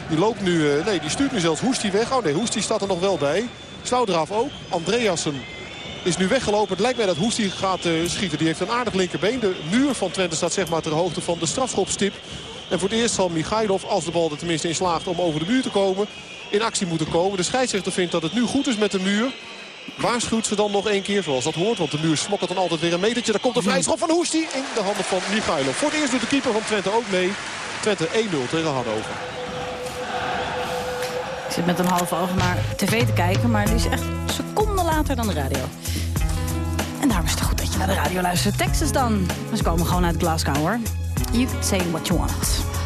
die loopt nu, eh, nee, die stuurt nu zelfs Hoestie weg. Oh nee, Hoestie staat er nog wel bij. Slaudraaf ook. Andreasen is nu weggelopen. Het lijkt mij dat Hoestie gaat eh, schieten. Die heeft een aardig linkerbeen. De muur van Twente staat zeg maar ter hoogte van de strafschopstip. En voor het eerst zal Michailov, als de bal er tenminste in slaagt om over de muur te komen, in actie moeten komen. De scheidsrechter vindt dat het nu goed is met de muur. Waarschuwt ze dan nog één keer zoals dat hoort. Want de muur smokkelt dan altijd weer een metertje. Daar komt een vrij schop van Hoestie in de handen van Michailov. Voor het eerst doet de keeper van Twente ook mee. Twente 1-0 tegen Hannover. Ik zit met een half oog naar tv te kijken, maar die is echt seconden later dan de radio. En daarom is het goed dat je naar de radio luistert. Texas dan. Ze komen gewoon uit Glasgow hoor. You can say what you want.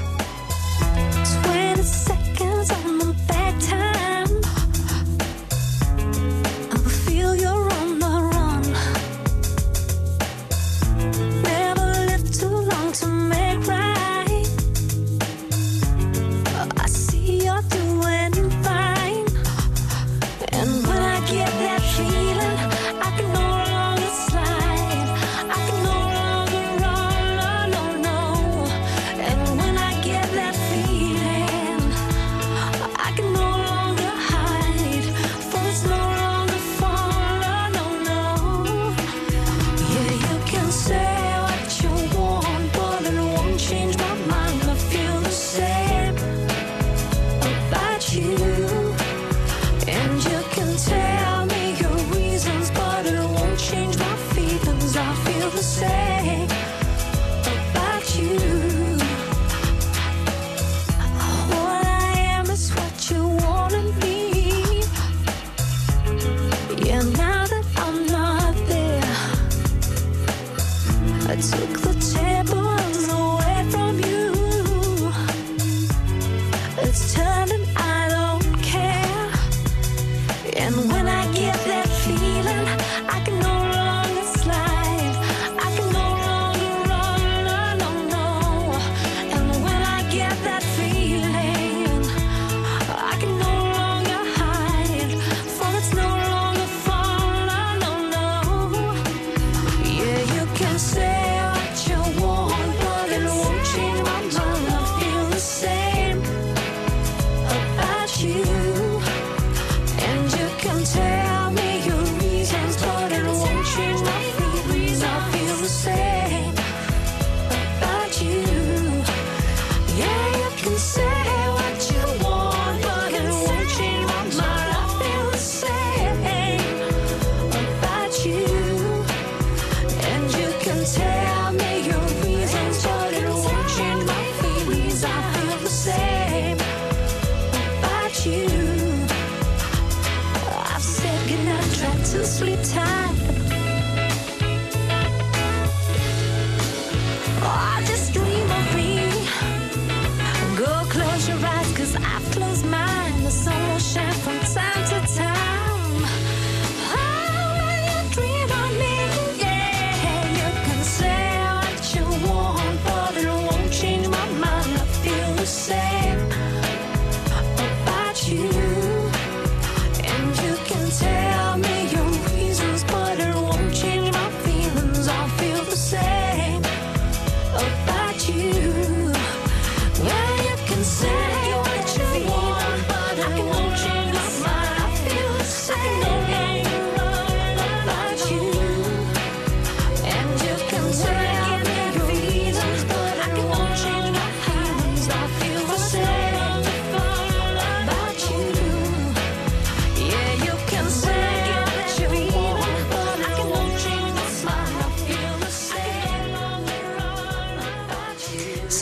And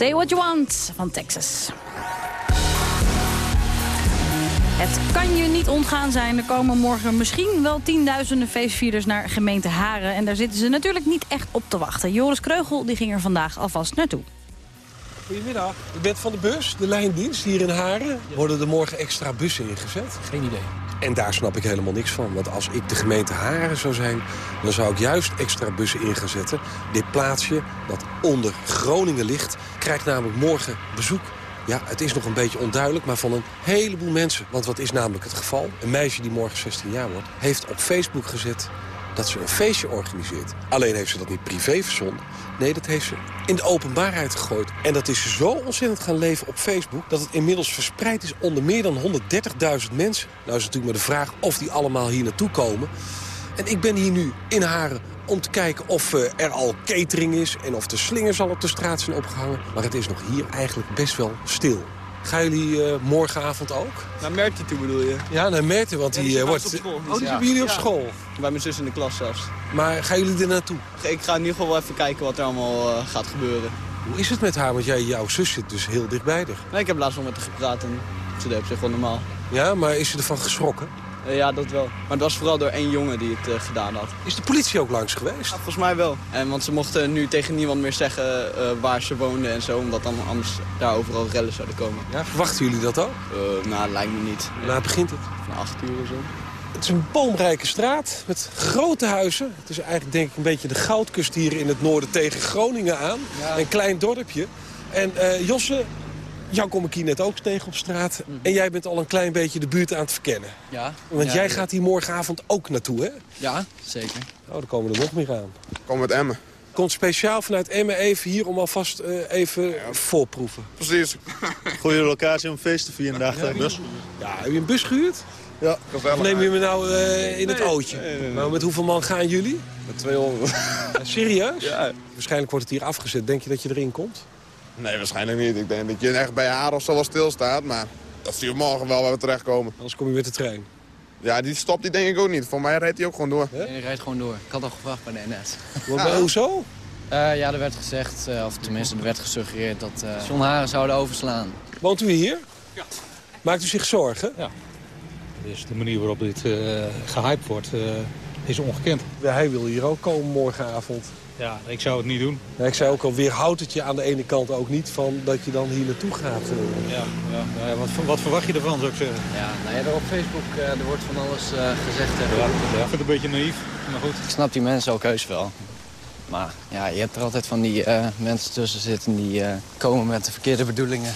Say What You Want van Texas. Het kan je niet ontgaan zijn. Er komen morgen misschien wel tienduizenden feestvierders naar gemeente Haren. En daar zitten ze natuurlijk niet echt op te wachten. Joris Kreugel die ging er vandaag alvast naartoe. Goedemiddag. U bent van de bus, de lijndienst hier in Haren. Worden er morgen extra bussen ingezet? Geen idee. En daar snap ik helemaal niks van. Want als ik de gemeente Haren zou zijn... dan zou ik juist extra bussen in gaan zetten. Dit plaatsje, dat onder Groningen ligt... krijgt namelijk morgen bezoek. Ja, het is nog een beetje onduidelijk, maar van een heleboel mensen. Want wat is namelijk het geval? Een meisje die morgen 16 jaar wordt... heeft op Facebook gezet dat ze een feestje organiseert. Alleen heeft ze dat niet privé verzonnen. Nee, dat heeft ze in de openbaarheid gegooid. En dat is zo ontzettend gaan leven op Facebook... dat het inmiddels verspreid is onder meer dan 130.000 mensen. Nou is natuurlijk maar de vraag of die allemaal hier naartoe komen. En ik ben hier nu in Haren om te kijken of eh, er al catering is... en of de slingers al op de straat zijn opgehangen. Maar het is nog hier eigenlijk best wel stil. Gaan jullie eh, morgenavond ook? Naar Mertie toe bedoel je? Ja, naar Merten, want die eh, wordt... Oh, die bij jullie op school? Bij mijn zus in de klas zelfs. Maar gaan jullie er naartoe? Ik ga in ieder geval wel even kijken wat er allemaal eh, gaat gebeuren. Hoe is het met haar? Want jij, jouw zus zit dus heel dichtbij er. Nee, ik heb laatst wel met haar gepraat en ze deed op zich wel normaal. Ja, maar is ze ervan geschrokken? Eh, ja, dat wel. Maar het was vooral door één jongen die het eh, gedaan had. Is de politie ook langs geweest? Ja, volgens mij wel. En, want ze mochten nu tegen niemand meer zeggen eh, waar ze woonden en zo. Omdat dan anders daar overal rellen zouden komen. Ja, verwachten jullie dat ook? Nou, lijkt me niet. Waar begint het? Van acht uur of zo. Het is een boomrijke straat met grote huizen. Het is eigenlijk denk ik een beetje de goudkust hier in het noorden tegen Groningen aan. Een klein dorpje. En eh, Josse, jou kom ik hier net ook tegen op straat. En jij bent al een klein beetje de buurt aan het verkennen. Ja. Want Ja, jij ja. gaat hier morgenavond ook naartoe, hè? Ja, zeker. Oh, dan komen er nog meer aan. Kom met Emmen. Komt speciaal vanuit Emmen even hier om alvast eh, even voorproeven. Precies. Goede locatie om feest te vieren ik. Dus. Ja, heb je een bus gehuurd? Ja, Of neem je me nou eh, in het ootje? Nou, met hoeveel man gaan jullie? Met 200. serieus? Ja. Waarschijnlijk wordt het hier afgezet. Denk je dat je erin komt? Nee, waarschijnlijk niet. Ik denk dat je echt bij haar of zo wel stilstaat, maar dat zie je morgen wel waar we terechtkomen. Anders kom je met de trein. Ja, die stopt die denk ik ook niet. Voor mij rijdt hij ook gewoon door. Nee, rijdt gewoon door. Ik had al gevraagd bij de NS. Wat, Hoezo? Eh, ja, er werd gezegd, eh, of tenminste er werd gesuggereerd dat eh John Haren zouden overslaan. Woont u hier? Ja. Maakt u zich zorgen? Ja. Dus de manier waarop dit eh gehyped wordt, eh, is ongekend. Ja, hij wil hier ook komen morgenavond. Ja, ik zou het niet doen. Ja, ik zei ook al, weerhoudt het je aan de ene kant ook niet van dat je dan hier naartoe gaat. eh. Ja, ja, ja, wat, wat verwacht je ervan, zou ik zeggen? Ja, nou ja, er op Facebook eh, er wordt van alles eh, gezegd. en Ja, ik vind het een beetje naïef, maar goed. Ik snap die mensen ook heus wel. Maar ja, je hebt er altijd van die eh, mensen tussen zitten die eh, komen met de verkeerde bedoelingen.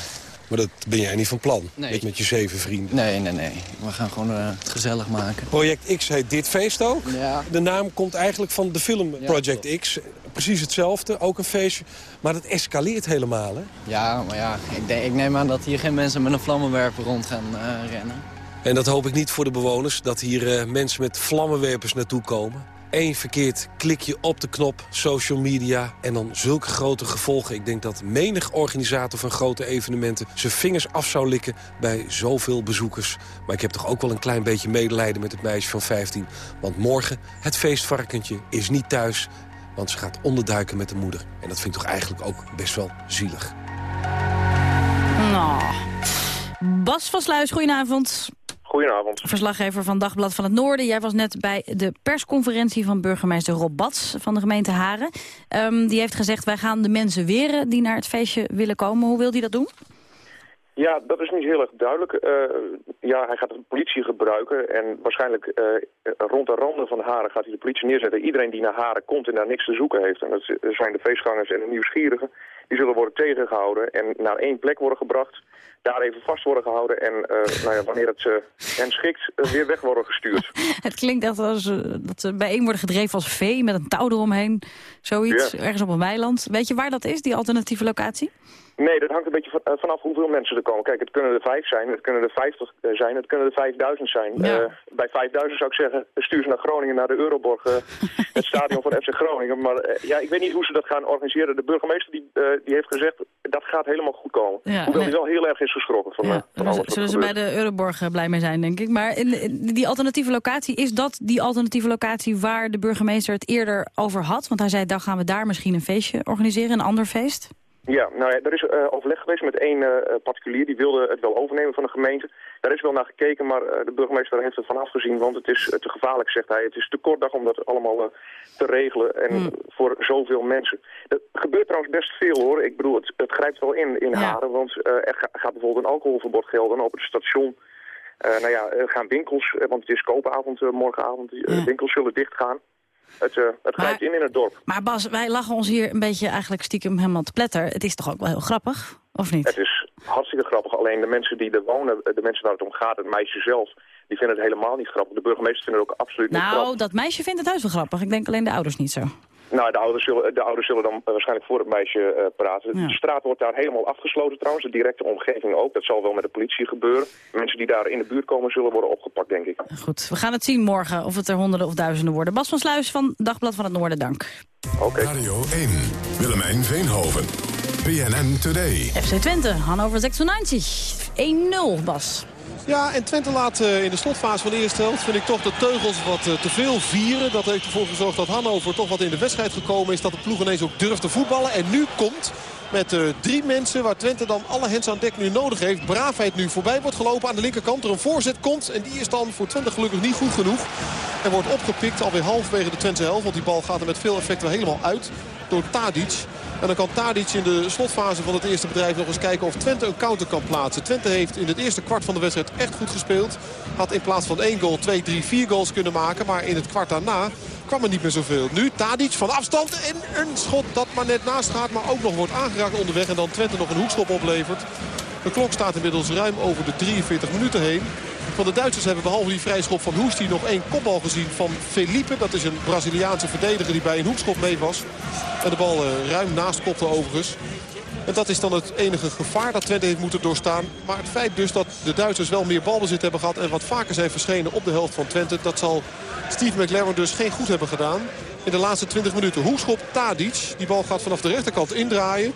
Maar dat ben jij niet van plan? Nee. Met, met je zeven vrienden? Nee, nee, nee. We gaan gewoon eh, het gezellig maken. Project X heet dit feest ook. Ja. De naam komt eigenlijk van de film Ja, Project X. Precies hetzelfde, ook een feestje. Maar dat escaleert helemaal, hè? Ja, maar ja, ik, denk, ik neem aan dat hier geen mensen met een vlammenwerper rond gaan eh, rennen. En dat hoop ik niet voor de bewoners, dat hier eh, mensen met vlammenwerpers naartoe komen. Eén verkeerd klikje op de knop, social media en dan zulke grote gevolgen. Ik denk dat menig organisator van grote evenementen zijn vingers af zou likken bij zoveel bezoekers. Maar ik heb toch ook wel een klein beetje medelijden met het meisje van 15. Want morgen, het feestvarkentje, is niet thuis, want ze gaat onderduiken met de moeder. En dat vind ik toch eigenlijk ook best wel zielig. Nou. Bas van Sluis, goedenavond. Goedenavond. Verslaggever van Dagblad van het Noorden. Jij was net bij de persconferentie van burgemeester Rob Bats van de gemeente Haren. Ehm, die heeft gezegd, wij gaan de mensen weren die naar het feestje willen komen. Hoe wil hij dat doen? Ja, dat is niet heel erg duidelijk. Eh, ja, hij gaat de politie gebruiken en waarschijnlijk eh, rond de randen van Haren gaat hij de politie neerzetten. Iedereen die naar Haren komt en daar niks te zoeken heeft, en dat zijn de feestgangers en de nieuwsgierigen, die zullen worden tegengehouden en naar één plek worden gebracht, daar even vast worden gehouden en eh, nou ja, wanneer het uh, hen schikt, eh, weer weg worden gestuurd. *laughs* Het klinkt echt als eh, dat ze bijeen worden gedreven als vee met een touw eromheen. Zoiets, Ja. ergens op een weiland. Weet je waar dat is, die alternatieve locatie? Nee, dat hangt een beetje van, eh, vanaf hoeveel mensen er komen. Kijk, het kunnen er vijf zijn, het kunnen er vijftig eh, zijn, het kunnen er vijfduizend zijn. Ja. Eh, bij vijfduizend zou ik zeggen, stuur ze naar Groningen, naar de Euroborg, *laughs* het stadion van FC Groningen. Maar ja, ik weet niet hoe ze dat gaan organiseren. De burgemeester die, die heeft gezegd, dat gaat helemaal goed komen. Ja, Hoewel nee. hij wel heel erg is geschrokken van, eh, van alles zullen ze bij de Euroborg blij mee zijn, denk ik. Maar in, in die alternatieve locatie, is dat die alternatieve locatie waar de burgemeester het eerder over had? Want hij zei, dan gaan we daar misschien een feestje organiseren, een ander feest. Ja, nou ja, er is eh, overleg geweest met één eh, particulier. Die wilde het wel overnemen van de gemeente. Daar is wel naar gekeken, maar eh, de burgemeester heeft het van afgezien. Want het is eh, te gevaarlijk, zegt hij. Het is te kort dag om dat allemaal eh, te regelen. En voor zoveel mensen. Er gebeurt trouwens best veel hoor. Ik bedoel, het, het grijpt wel in in Haren. Want eh, er ga- gaat bijvoorbeeld een alcoholverbod gelden op het station. Eh, nou ja, gaan winkels, eh, want het is koopavond eh, morgenavond, eh, winkels zullen dichtgaan. Het, eh het grijpt in in het dorp. Maar Bas, wij lachen ons hier een beetje eigenlijk stiekem helemaal te pletter. Het is toch ook wel heel grappig, of niet? Het is hartstikke grappig. Alleen de mensen die er wonen, de mensen waar het om gaat, het meisje zelf, die vinden Nou, de ouders zullen, de ouders zullen dan eh, waarschijnlijk voor het meisje eh, praten. Ja. De straat wordt daar helemaal afgesloten trouwens, de directe omgeving ook. Dat zal wel met de politie gebeuren. Mensen die daar in de buurt komen zullen worden opgepakt, denk ik. Goed, we gaan het zien morgen of het er honderden of duizenden worden. Bas van Sluis van Dagblad van het Noorden, dank. Radio 1, Willemijn Veenhoven, PNN Today. FC Twente, Hannover 96. 1-0, Bas. Ja, en Twente laat eh, in de slotfase van de eerste helft... vind ik toch de teugels wat eh, te veel vieren. Dat heeft ervoor gezorgd dat Hannover toch wat in de wedstrijd gekomen is. Dat de ploeg ineens ook durft te voetballen. En nu komt met eh, drie mensen waar Twente dan alle hens aan dek nu nodig heeft. Braafheid nu voorbij wordt gelopen aan de linkerkant. Er een voorzet komt en die is dan voor Twente gelukkig niet goed genoeg. En wordt opgepikt alweer halverwege de Twente helft. Want die bal gaat er met veel effect wel helemaal uit door Tadic. En dan kan Tadic in de slotfase van het eerste bedrijf nog eens kijken of Twente een counter kan plaatsen. Twente heeft in het eerste kwart van de wedstrijd echt goed gespeeld. Had in plaats van één goal twee, drie, vier goals kunnen maken. Maar in het kwart daarna kwam er niet meer zoveel. Nu Tadic van afstand en een schot dat maar net naast gaat. Maar ook nog wordt aangeraakt onderweg. En dan Twente nog een hoekschop oplevert. De klok staat inmiddels ruim over de 43 minuten heen. Van de Duitsers hebben behalve die vrijschop van Hoesti nog één kopbal gezien van Felipe. Dat is een Braziliaanse verdediger die bij een hoekschop mee was. En de bal eh, ruim naast kopte overigens. En dat is dan het enige gevaar dat Twente heeft moeten doorstaan. Maar het feit dus dat de Duitsers wel meer balbezit hebben gehad... en wat vaker zijn verschenen op de helft van Twente... dat zal Steve McLaren dus geen goed hebben gedaan. In de laatste 20 minuten hoekschop Tadic. Die bal gaat vanaf de rechterkant indraaien.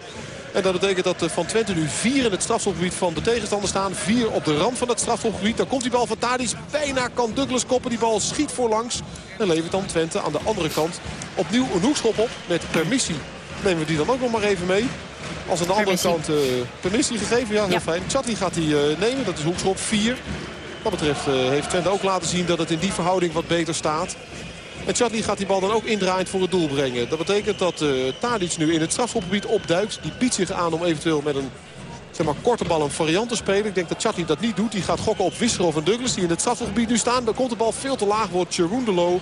En dat betekent dat er van Twente nu vier in het strafschopgebied van de tegenstander staan. Vier op de rand van het strafschopgebied. Dan komt die bal van Tadic. Bijna kan Douglas koppen. Die bal schiet voorlangs. En levert dan Twente aan de andere kant opnieuw een hoekschop op. Met permissie nemen we die dan ook nog maar even mee. Als aan de andere Permissie. kant eh, permissie gegeven. Ja, heel Ja. fijn. Chatli gaat die eh, nemen. Dat is hoekschop 4. Wat betreft eh, heeft Twente ook laten zien dat het in die verhouding wat beter staat. En Chatli gaat die bal dan ook indraaiend voor het doel brengen. Dat betekent dat eh Tadic nu in het strafschopgebied opduikt. Die biedt zich aan om eventueel met een zeg maar, korte bal een variant te spelen. Ik denk dat Chatli dat niet doet. Die gaat gokken op Wisserov en Douglas die in het strafschopgebied nu staan. Dan komt de bal veel te laag, wordt Cherundelo.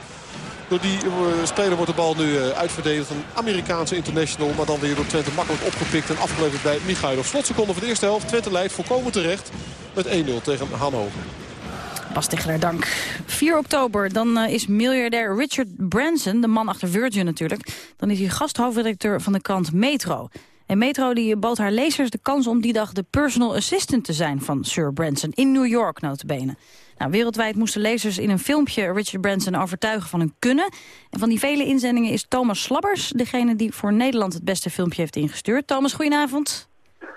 Door die eh, speler wordt de bal nu eh, uitverdedigd. Een Amerikaanse international, maar dan weer door Twente makkelijk opgepikt en afgeleverd bij Michailov. Slotseconde van de eerste helft. Twente leidt volkomen terecht met 1-0 tegen Hannover. Bas dank. 4 oktober, dan eh, is miljardair Richard Branson, de man achter Virgin natuurlijk... dan is hij gasthoofdredacteur van de krant Metro. En Metro die bood haar lezers de kans om die dag de personal assistant te zijn van Sir Branson... in New York, notabene. Nou, wereldwijd moesten lezers in een filmpje Richard Branson overtuigen van hun kunnen. En van die vele inzendingen is Thomas Slabbers... degene die voor Nederland het beste filmpje heeft ingestuurd. Thomas, goedenavond.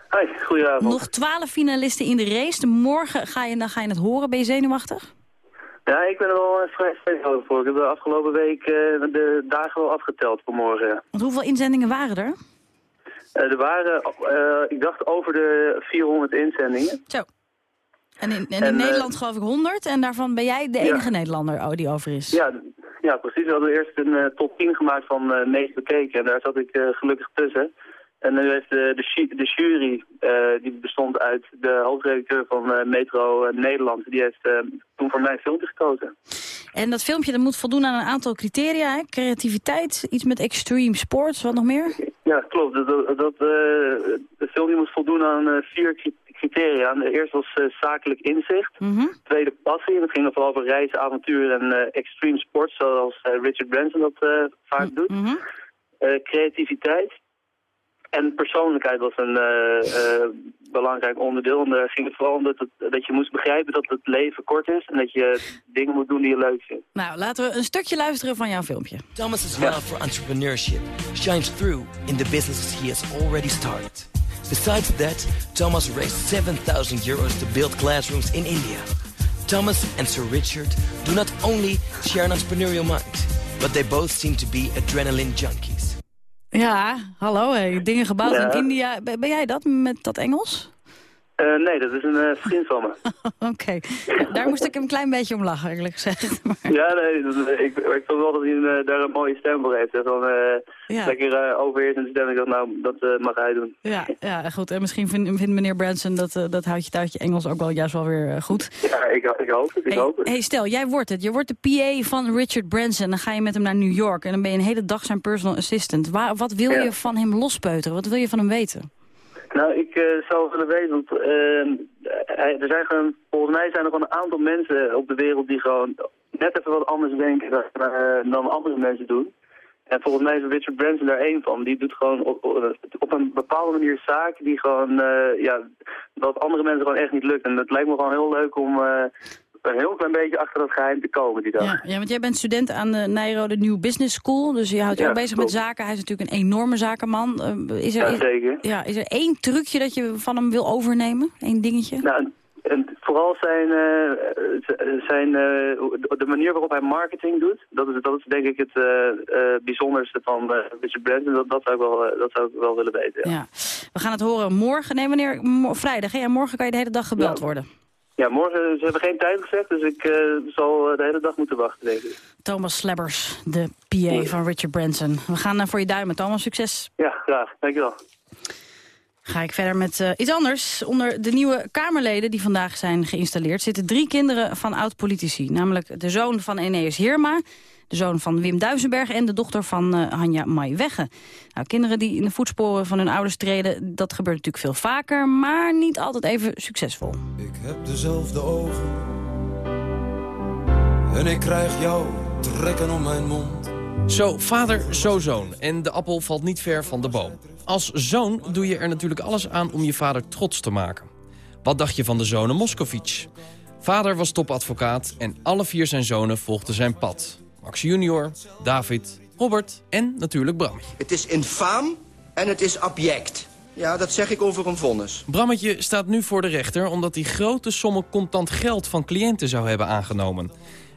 Hoi, goedenavond. Nog twaalf finalisten in de race. Morgen ga je, dan ga je het horen. Ben je zenuwachtig? Ja, ik ben er wel eh, vrij zenuwachtig voor. Ik heb de afgelopen week eh, de dagen wel afgeteld voor morgen. Want hoeveel inzendingen waren er? Eh, er waren, ik dacht, over de 400 inzendingen. Zo. En in, en in En, Nederland geloof ik 100. En daarvan ben jij de enige Nederlander oh, die over is. Ja, ja, precies. We hadden eerst een top 10 gemaakt van meest bekeken. En daar zat ik gelukkig tussen. En nu heeft de, de, ju- de jury, eh, die bestond uit de hoofdredacteur van eh, Metro eh, Nederland, die heeft toen voor mijn filmpje gekozen. En dat filmpje dat moet voldoen aan een aantal criteria. Hè? Creativiteit, iets met extreme sports, wat nog meer? Ja, klopt. Dat, dat, de filmpje moest voldoen aan vier cri- criteria. De eerste was zakelijk inzicht. Mhm. Tweede passie. Dat ging vooral over reizen, avontuur en extreme sports, zoals Richard Branson dat vaak doet. Mhm. Eh, creativiteit. En persoonlijkheid was een eh, eh, belangrijk onderdeel. En daar ging het vooral om dat, het- dat je moest begrijpen dat het leven kort is. En dat je dingen moet doen die je leuk vindt. Nou, laten we een stukje luisteren van jouw filmpje. Thomas's love for entrepreneurship shines through in the businesses he has already started. Besides that, Thomas raised 7,000 euros to build classrooms in India. Thomas and Sir Richard do not only share an entrepreneurial mind, but they both seem to be adrenaline junkies. Ja, hallo, hey, dingen gebouwd Ja. in India. Ben ben jij dat met dat Engels? Eh, nee, dat is een eh, vriend van me. *laughs* Oké, daar moest ik een klein beetje om lachen, eerlijk gezegd. *laughs* Maar, Ja, nee, dat, eh, ik, ik vond wel dat hij daar een mooie stem voor heeft. Hè, van, Ja. Lekker overheersende stem. Ik dacht, nou, dat mag hij doen. ja, ja, goed. En misschien vindt, vindt meneer Branson dat, dat houtje touwtje Engels ook wel juist wel weer goed. Ja, ik, ik hoop het, ik hoop het. hey, stel, jij wordt het. Je wordt de PA van Richard Branson. Dan ga je met hem naar New York en dan ben je een hele dag zijn personal assistant. Waar, wat wil Ja. je van hem lospeuteren? Wat wil je van hem weten? Nou, ik eh, zou willen weten, want hij- er zijn gewoon, volgens mij zijn er gewoon een aantal mensen op de wereld die gewoon net even wat anders denken dan, eh, dan andere mensen doen. En volgens mij is Richard Branson daar één van. Die doet gewoon op, op, een bepaalde manier zaken die gewoon, eh, ja, wat andere mensen gewoon echt niet lukt. En het lijkt me gewoon heel leuk om een heel klein beetje achter dat geheim te komen die dag. Ja, ja, want jij bent student aan de Nijrode New Business School. Dus je houdt je Ja, ook bezig met zaken. Hij is natuurlijk een enorme zakenman. Eh, is, er, Ja, zeker. Ja, is er één trucje dat je van hem wil overnemen? Eén dingetje? Nou, en vooral zijn, eh, z- zijn eh, de manier waarop hij marketing doet, dat is, dat is denk ik het eh, eh, bijzonderste van eh, Richard Branson. Dat, dat, zou ik wel, eh, dat zou ik wel willen weten. Ja, Ja. We gaan het horen morgen. Nee, wanneer? Vrijdag. hè? Ja, morgen kan je de hele dag gebeld Ja. worden. Ja morgen, ze hebben geen tijd gezegd, dus ik eh, zal eh, de hele dag moeten wachten, denk ik. Thomas Slebbers, de PA van Richard Branson. We gaan eh, voor je duimen, Thomas. Succes. Ja, graag. Dankjewel. Ga ik verder met iets anders. Onder de nieuwe Kamerleden die vandaag zijn geïnstalleerd... zitten drie kinderen van oud-politici. Namelijk de zoon van Eneas Heerma, de zoon van Wim Duisenberg... en de dochter van eh, Hanja Maiwegge. Nou, kinderen die in de voetsporen van hun ouders treden... dat gebeurt natuurlijk veel vaker, maar niet altijd even succesvol. Ik heb dezelfde ogen. En ik krijg jou trekken om mijn mond. Zo vader, zo zoon. En de appel valt niet ver van de boom. Als zoon doe je er natuurlijk alles aan om je vader trots te maken. Wat dacht je van de zonen Moscovic? Vader was topadvocaat en alle vier zijn zonen volgden zijn pad. Max junior, David, Robert en natuurlijk Brammetje. Het is infaam en het is abject. Ja, dat zeg ik over een vonnis. Brammetje staat nu voor de rechter omdat hij grote sommen contant geld van cliënten zou hebben aangenomen.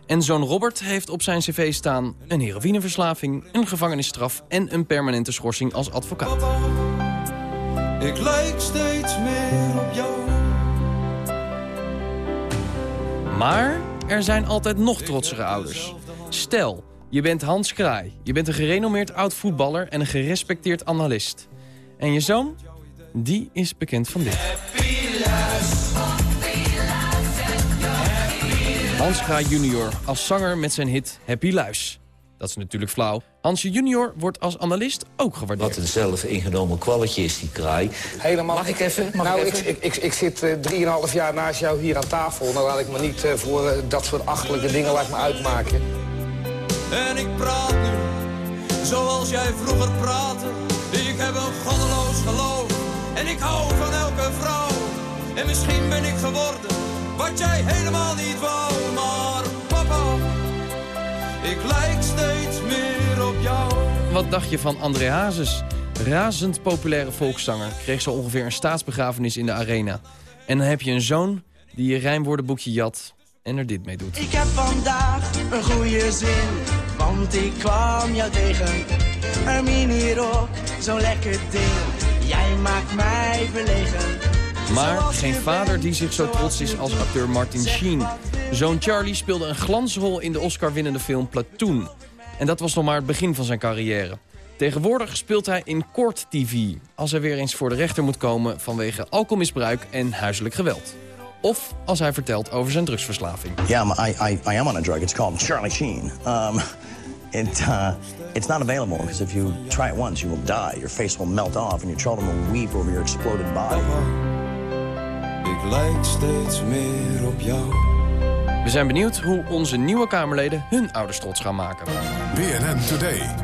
En zoon Robert heeft op zijn cv staan een heroïneverslaving, een gevangenisstraf en een permanente schorsing als advocaat. Ik lijk steeds meer op jou. Maar er zijn altijd nog trotsere ouders. Stel, je bent Hans Kraai. Je bent een gerenommeerd oud voetballer en een gerespecteerd analist. En je zoon? Die is bekend van dit. Hans Kraai junior als zanger met zijn hit Happy Luis. Dat is natuurlijk flauw. Hansje junior wordt als analist ook gewaardeerd. Wat een zelf ingenomen kwalletje is die kraai. Helemaal. Mag ik even? Mag nou, ik even? ik, ik, ik zit eh, drieënhalf jaar naast jou hier aan tafel. Nou laat ik me niet eh, voor eh, dat soort achtelijke dingen laat me uitmaken. En ik praat nu zoals jij vroeger praatte. Ik heb een goddeloos geloof. En ik hou van elke vrouw. En misschien ben ik geworden wat jij helemaal niet wou. Maar papa, ik lijk steeds meer op jou. Wat dacht je van André Hazes? Razend populaire volkszanger kreeg zo ongeveer een staatsbegrafenis in de arena. En dan heb je een zoon die je rijmwoordenboekje jat en er dit mee doet. Ik heb vandaag een goede zin, want ik kwam jou tegen. Een minirok, zo'n lekker ding, jij maakt mij verlegen. Maar geen vader die zich zo trots is als acteur Martin Sheen. Zoon Charlie speelde een glansrol in de Oscar-winnende film Platoon. En dat was nog maar het begin van zijn carrière. Tegenwoordig speelt hij in Court TV... als hij weer eens voor de rechter moet komen vanwege alcoholmisbruik en huiselijk geweld. Of als hij vertelt over zijn drugsverslaving. Yeah, I'm, I, I, I am on a drug. It's called Charlie Sheen. Um, it, uh, it's not available because if you try it once, you will die. Your face will melt off and your children will weep over your exploded body. Ik lijk steeds meer op jou. We zijn benieuwd hoe onze nieuwe Kamerleden hun ouders trots gaan maken. BNN Today.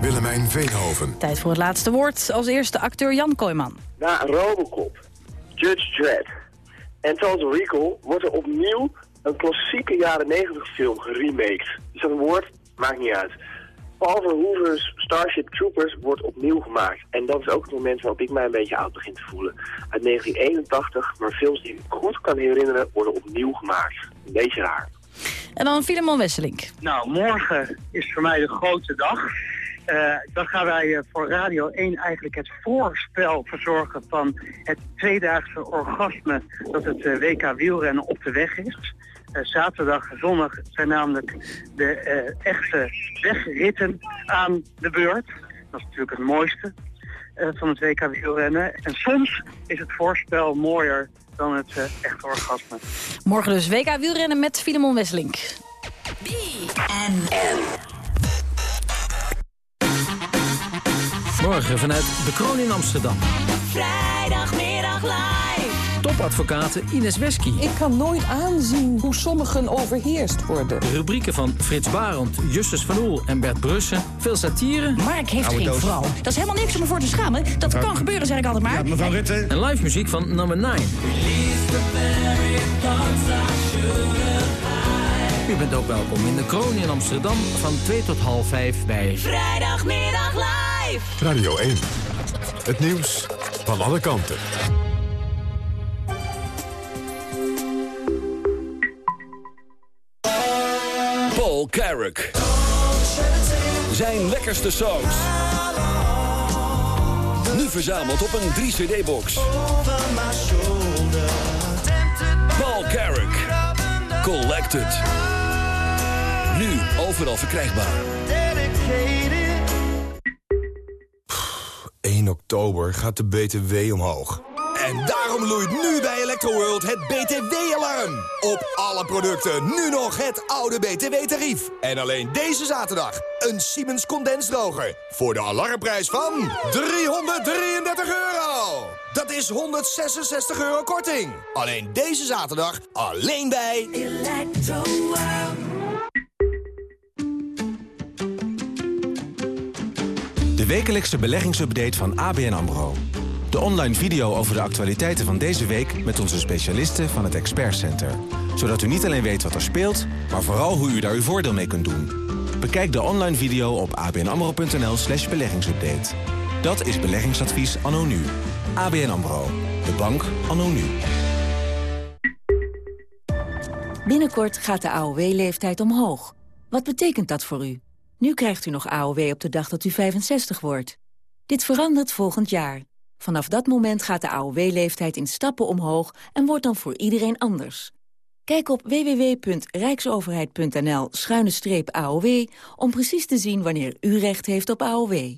Willemijn Veenhoven. Tijd voor het laatste woord. Als eerste acteur Jan Kooijman. Na Robocop, Judge Dredd en Total Recall wordt er opnieuw een klassieke jaren 90 film geremaked. Is dat een woord? Maakt niet uit. Paul Verhoeven's Starship Troopers wordt opnieuw gemaakt. En dat is ook het moment waarop ik mij een beetje oud begin te voelen. Uit 1981, maar films die ik goed kan herinneren worden opnieuw gemaakt. Een beetje raar. En dan Filemon Wesselink. Nou, morgen is voor mij de grote dag. Uh, dan gaan wij uh, voor Radio 1 eigenlijk het voorspel verzorgen van het tweedaagse orgasme dat het uh, WK wielrennen op de weg is. Zaterdag en zondag zijn namelijk de echte wegritten aan de beurt. Dat is natuurlijk het mooiste van het WK wielrennen. En soms is het voorspel mooier dan het echte orgasme. Morgen dus WK wielrennen met Filemon Wesselink. Morgen vanuit de Kroon in Amsterdam. Vrijdagmiddag live. Topadvocaten Ines Wesky. Ik kan nooit aanzien hoe sommigen overheerst worden. De rubrieken van Frits Barend, Justus van Oel en Bert Brussen. Veel satire. Mark heeft geen vrouw. Dat is helemaal niks om ervoor te schamen. Dat kan gebeuren, zeg ik altijd maar. Ja, mevrouw Rutte. En live muziek van Number 9. U bent ook welkom in de Kroon in Amsterdam van 2 tot half 5 bij... Vrijdagmiddag live. Radio 1. Het nieuws van alle kanten. Paul Carrick. Zijn lekkerste songs. Nu verzameld op een 3-cd-box. Paul Carrick. Collected. Nu overal verkrijgbaar. 1 oktober gaat de BTW omhoog. En daarom loeit nu bij Electroworld het BTW-alarm. Op alle producten nu nog het oude BTW-tarief. En alleen deze zaterdag een Siemens condensdroger. Voor de alarmprijs van 333 euro. Dat is 166 euro korting. Alleen deze zaterdag, alleen bij Electroworld. De wekelijkse beleggingsupdate van ABN AMRO. De online video over de actualiteiten van deze week met onze specialisten van het Expert Center. Zodat u niet alleen weet wat er speelt, maar vooral hoe u daar uw voordeel mee kunt doen. Bekijk de online video op abnamro.nl slash beleggingsupdate. Dat is beleggingsadvies anno nu. ABN AMRO. De bank anno nu. Binnenkort gaat de AOW-leeftijd omhoog. Wat betekent dat voor u? Nu krijgt u nog AOW op de dag dat u 65 wordt. Dit verandert volgend jaar. Vanaf dat moment gaat de AOW-leeftijd in stappen omhoog en wordt dan voor iedereen anders. Kijk op www.rijksoverheid.nl-aow om precies te zien wanneer u recht heeft op AOW.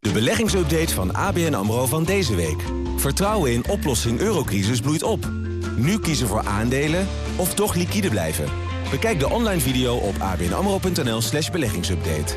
De beleggingsupdate van ABN AMRO van deze week. Vertrouwen in oplossing eurocrisis bloeit op. Nu kiezen voor aandelen of toch liquide blijven. Bekijk de online video op abnamro.nl slash beleggingsupdate.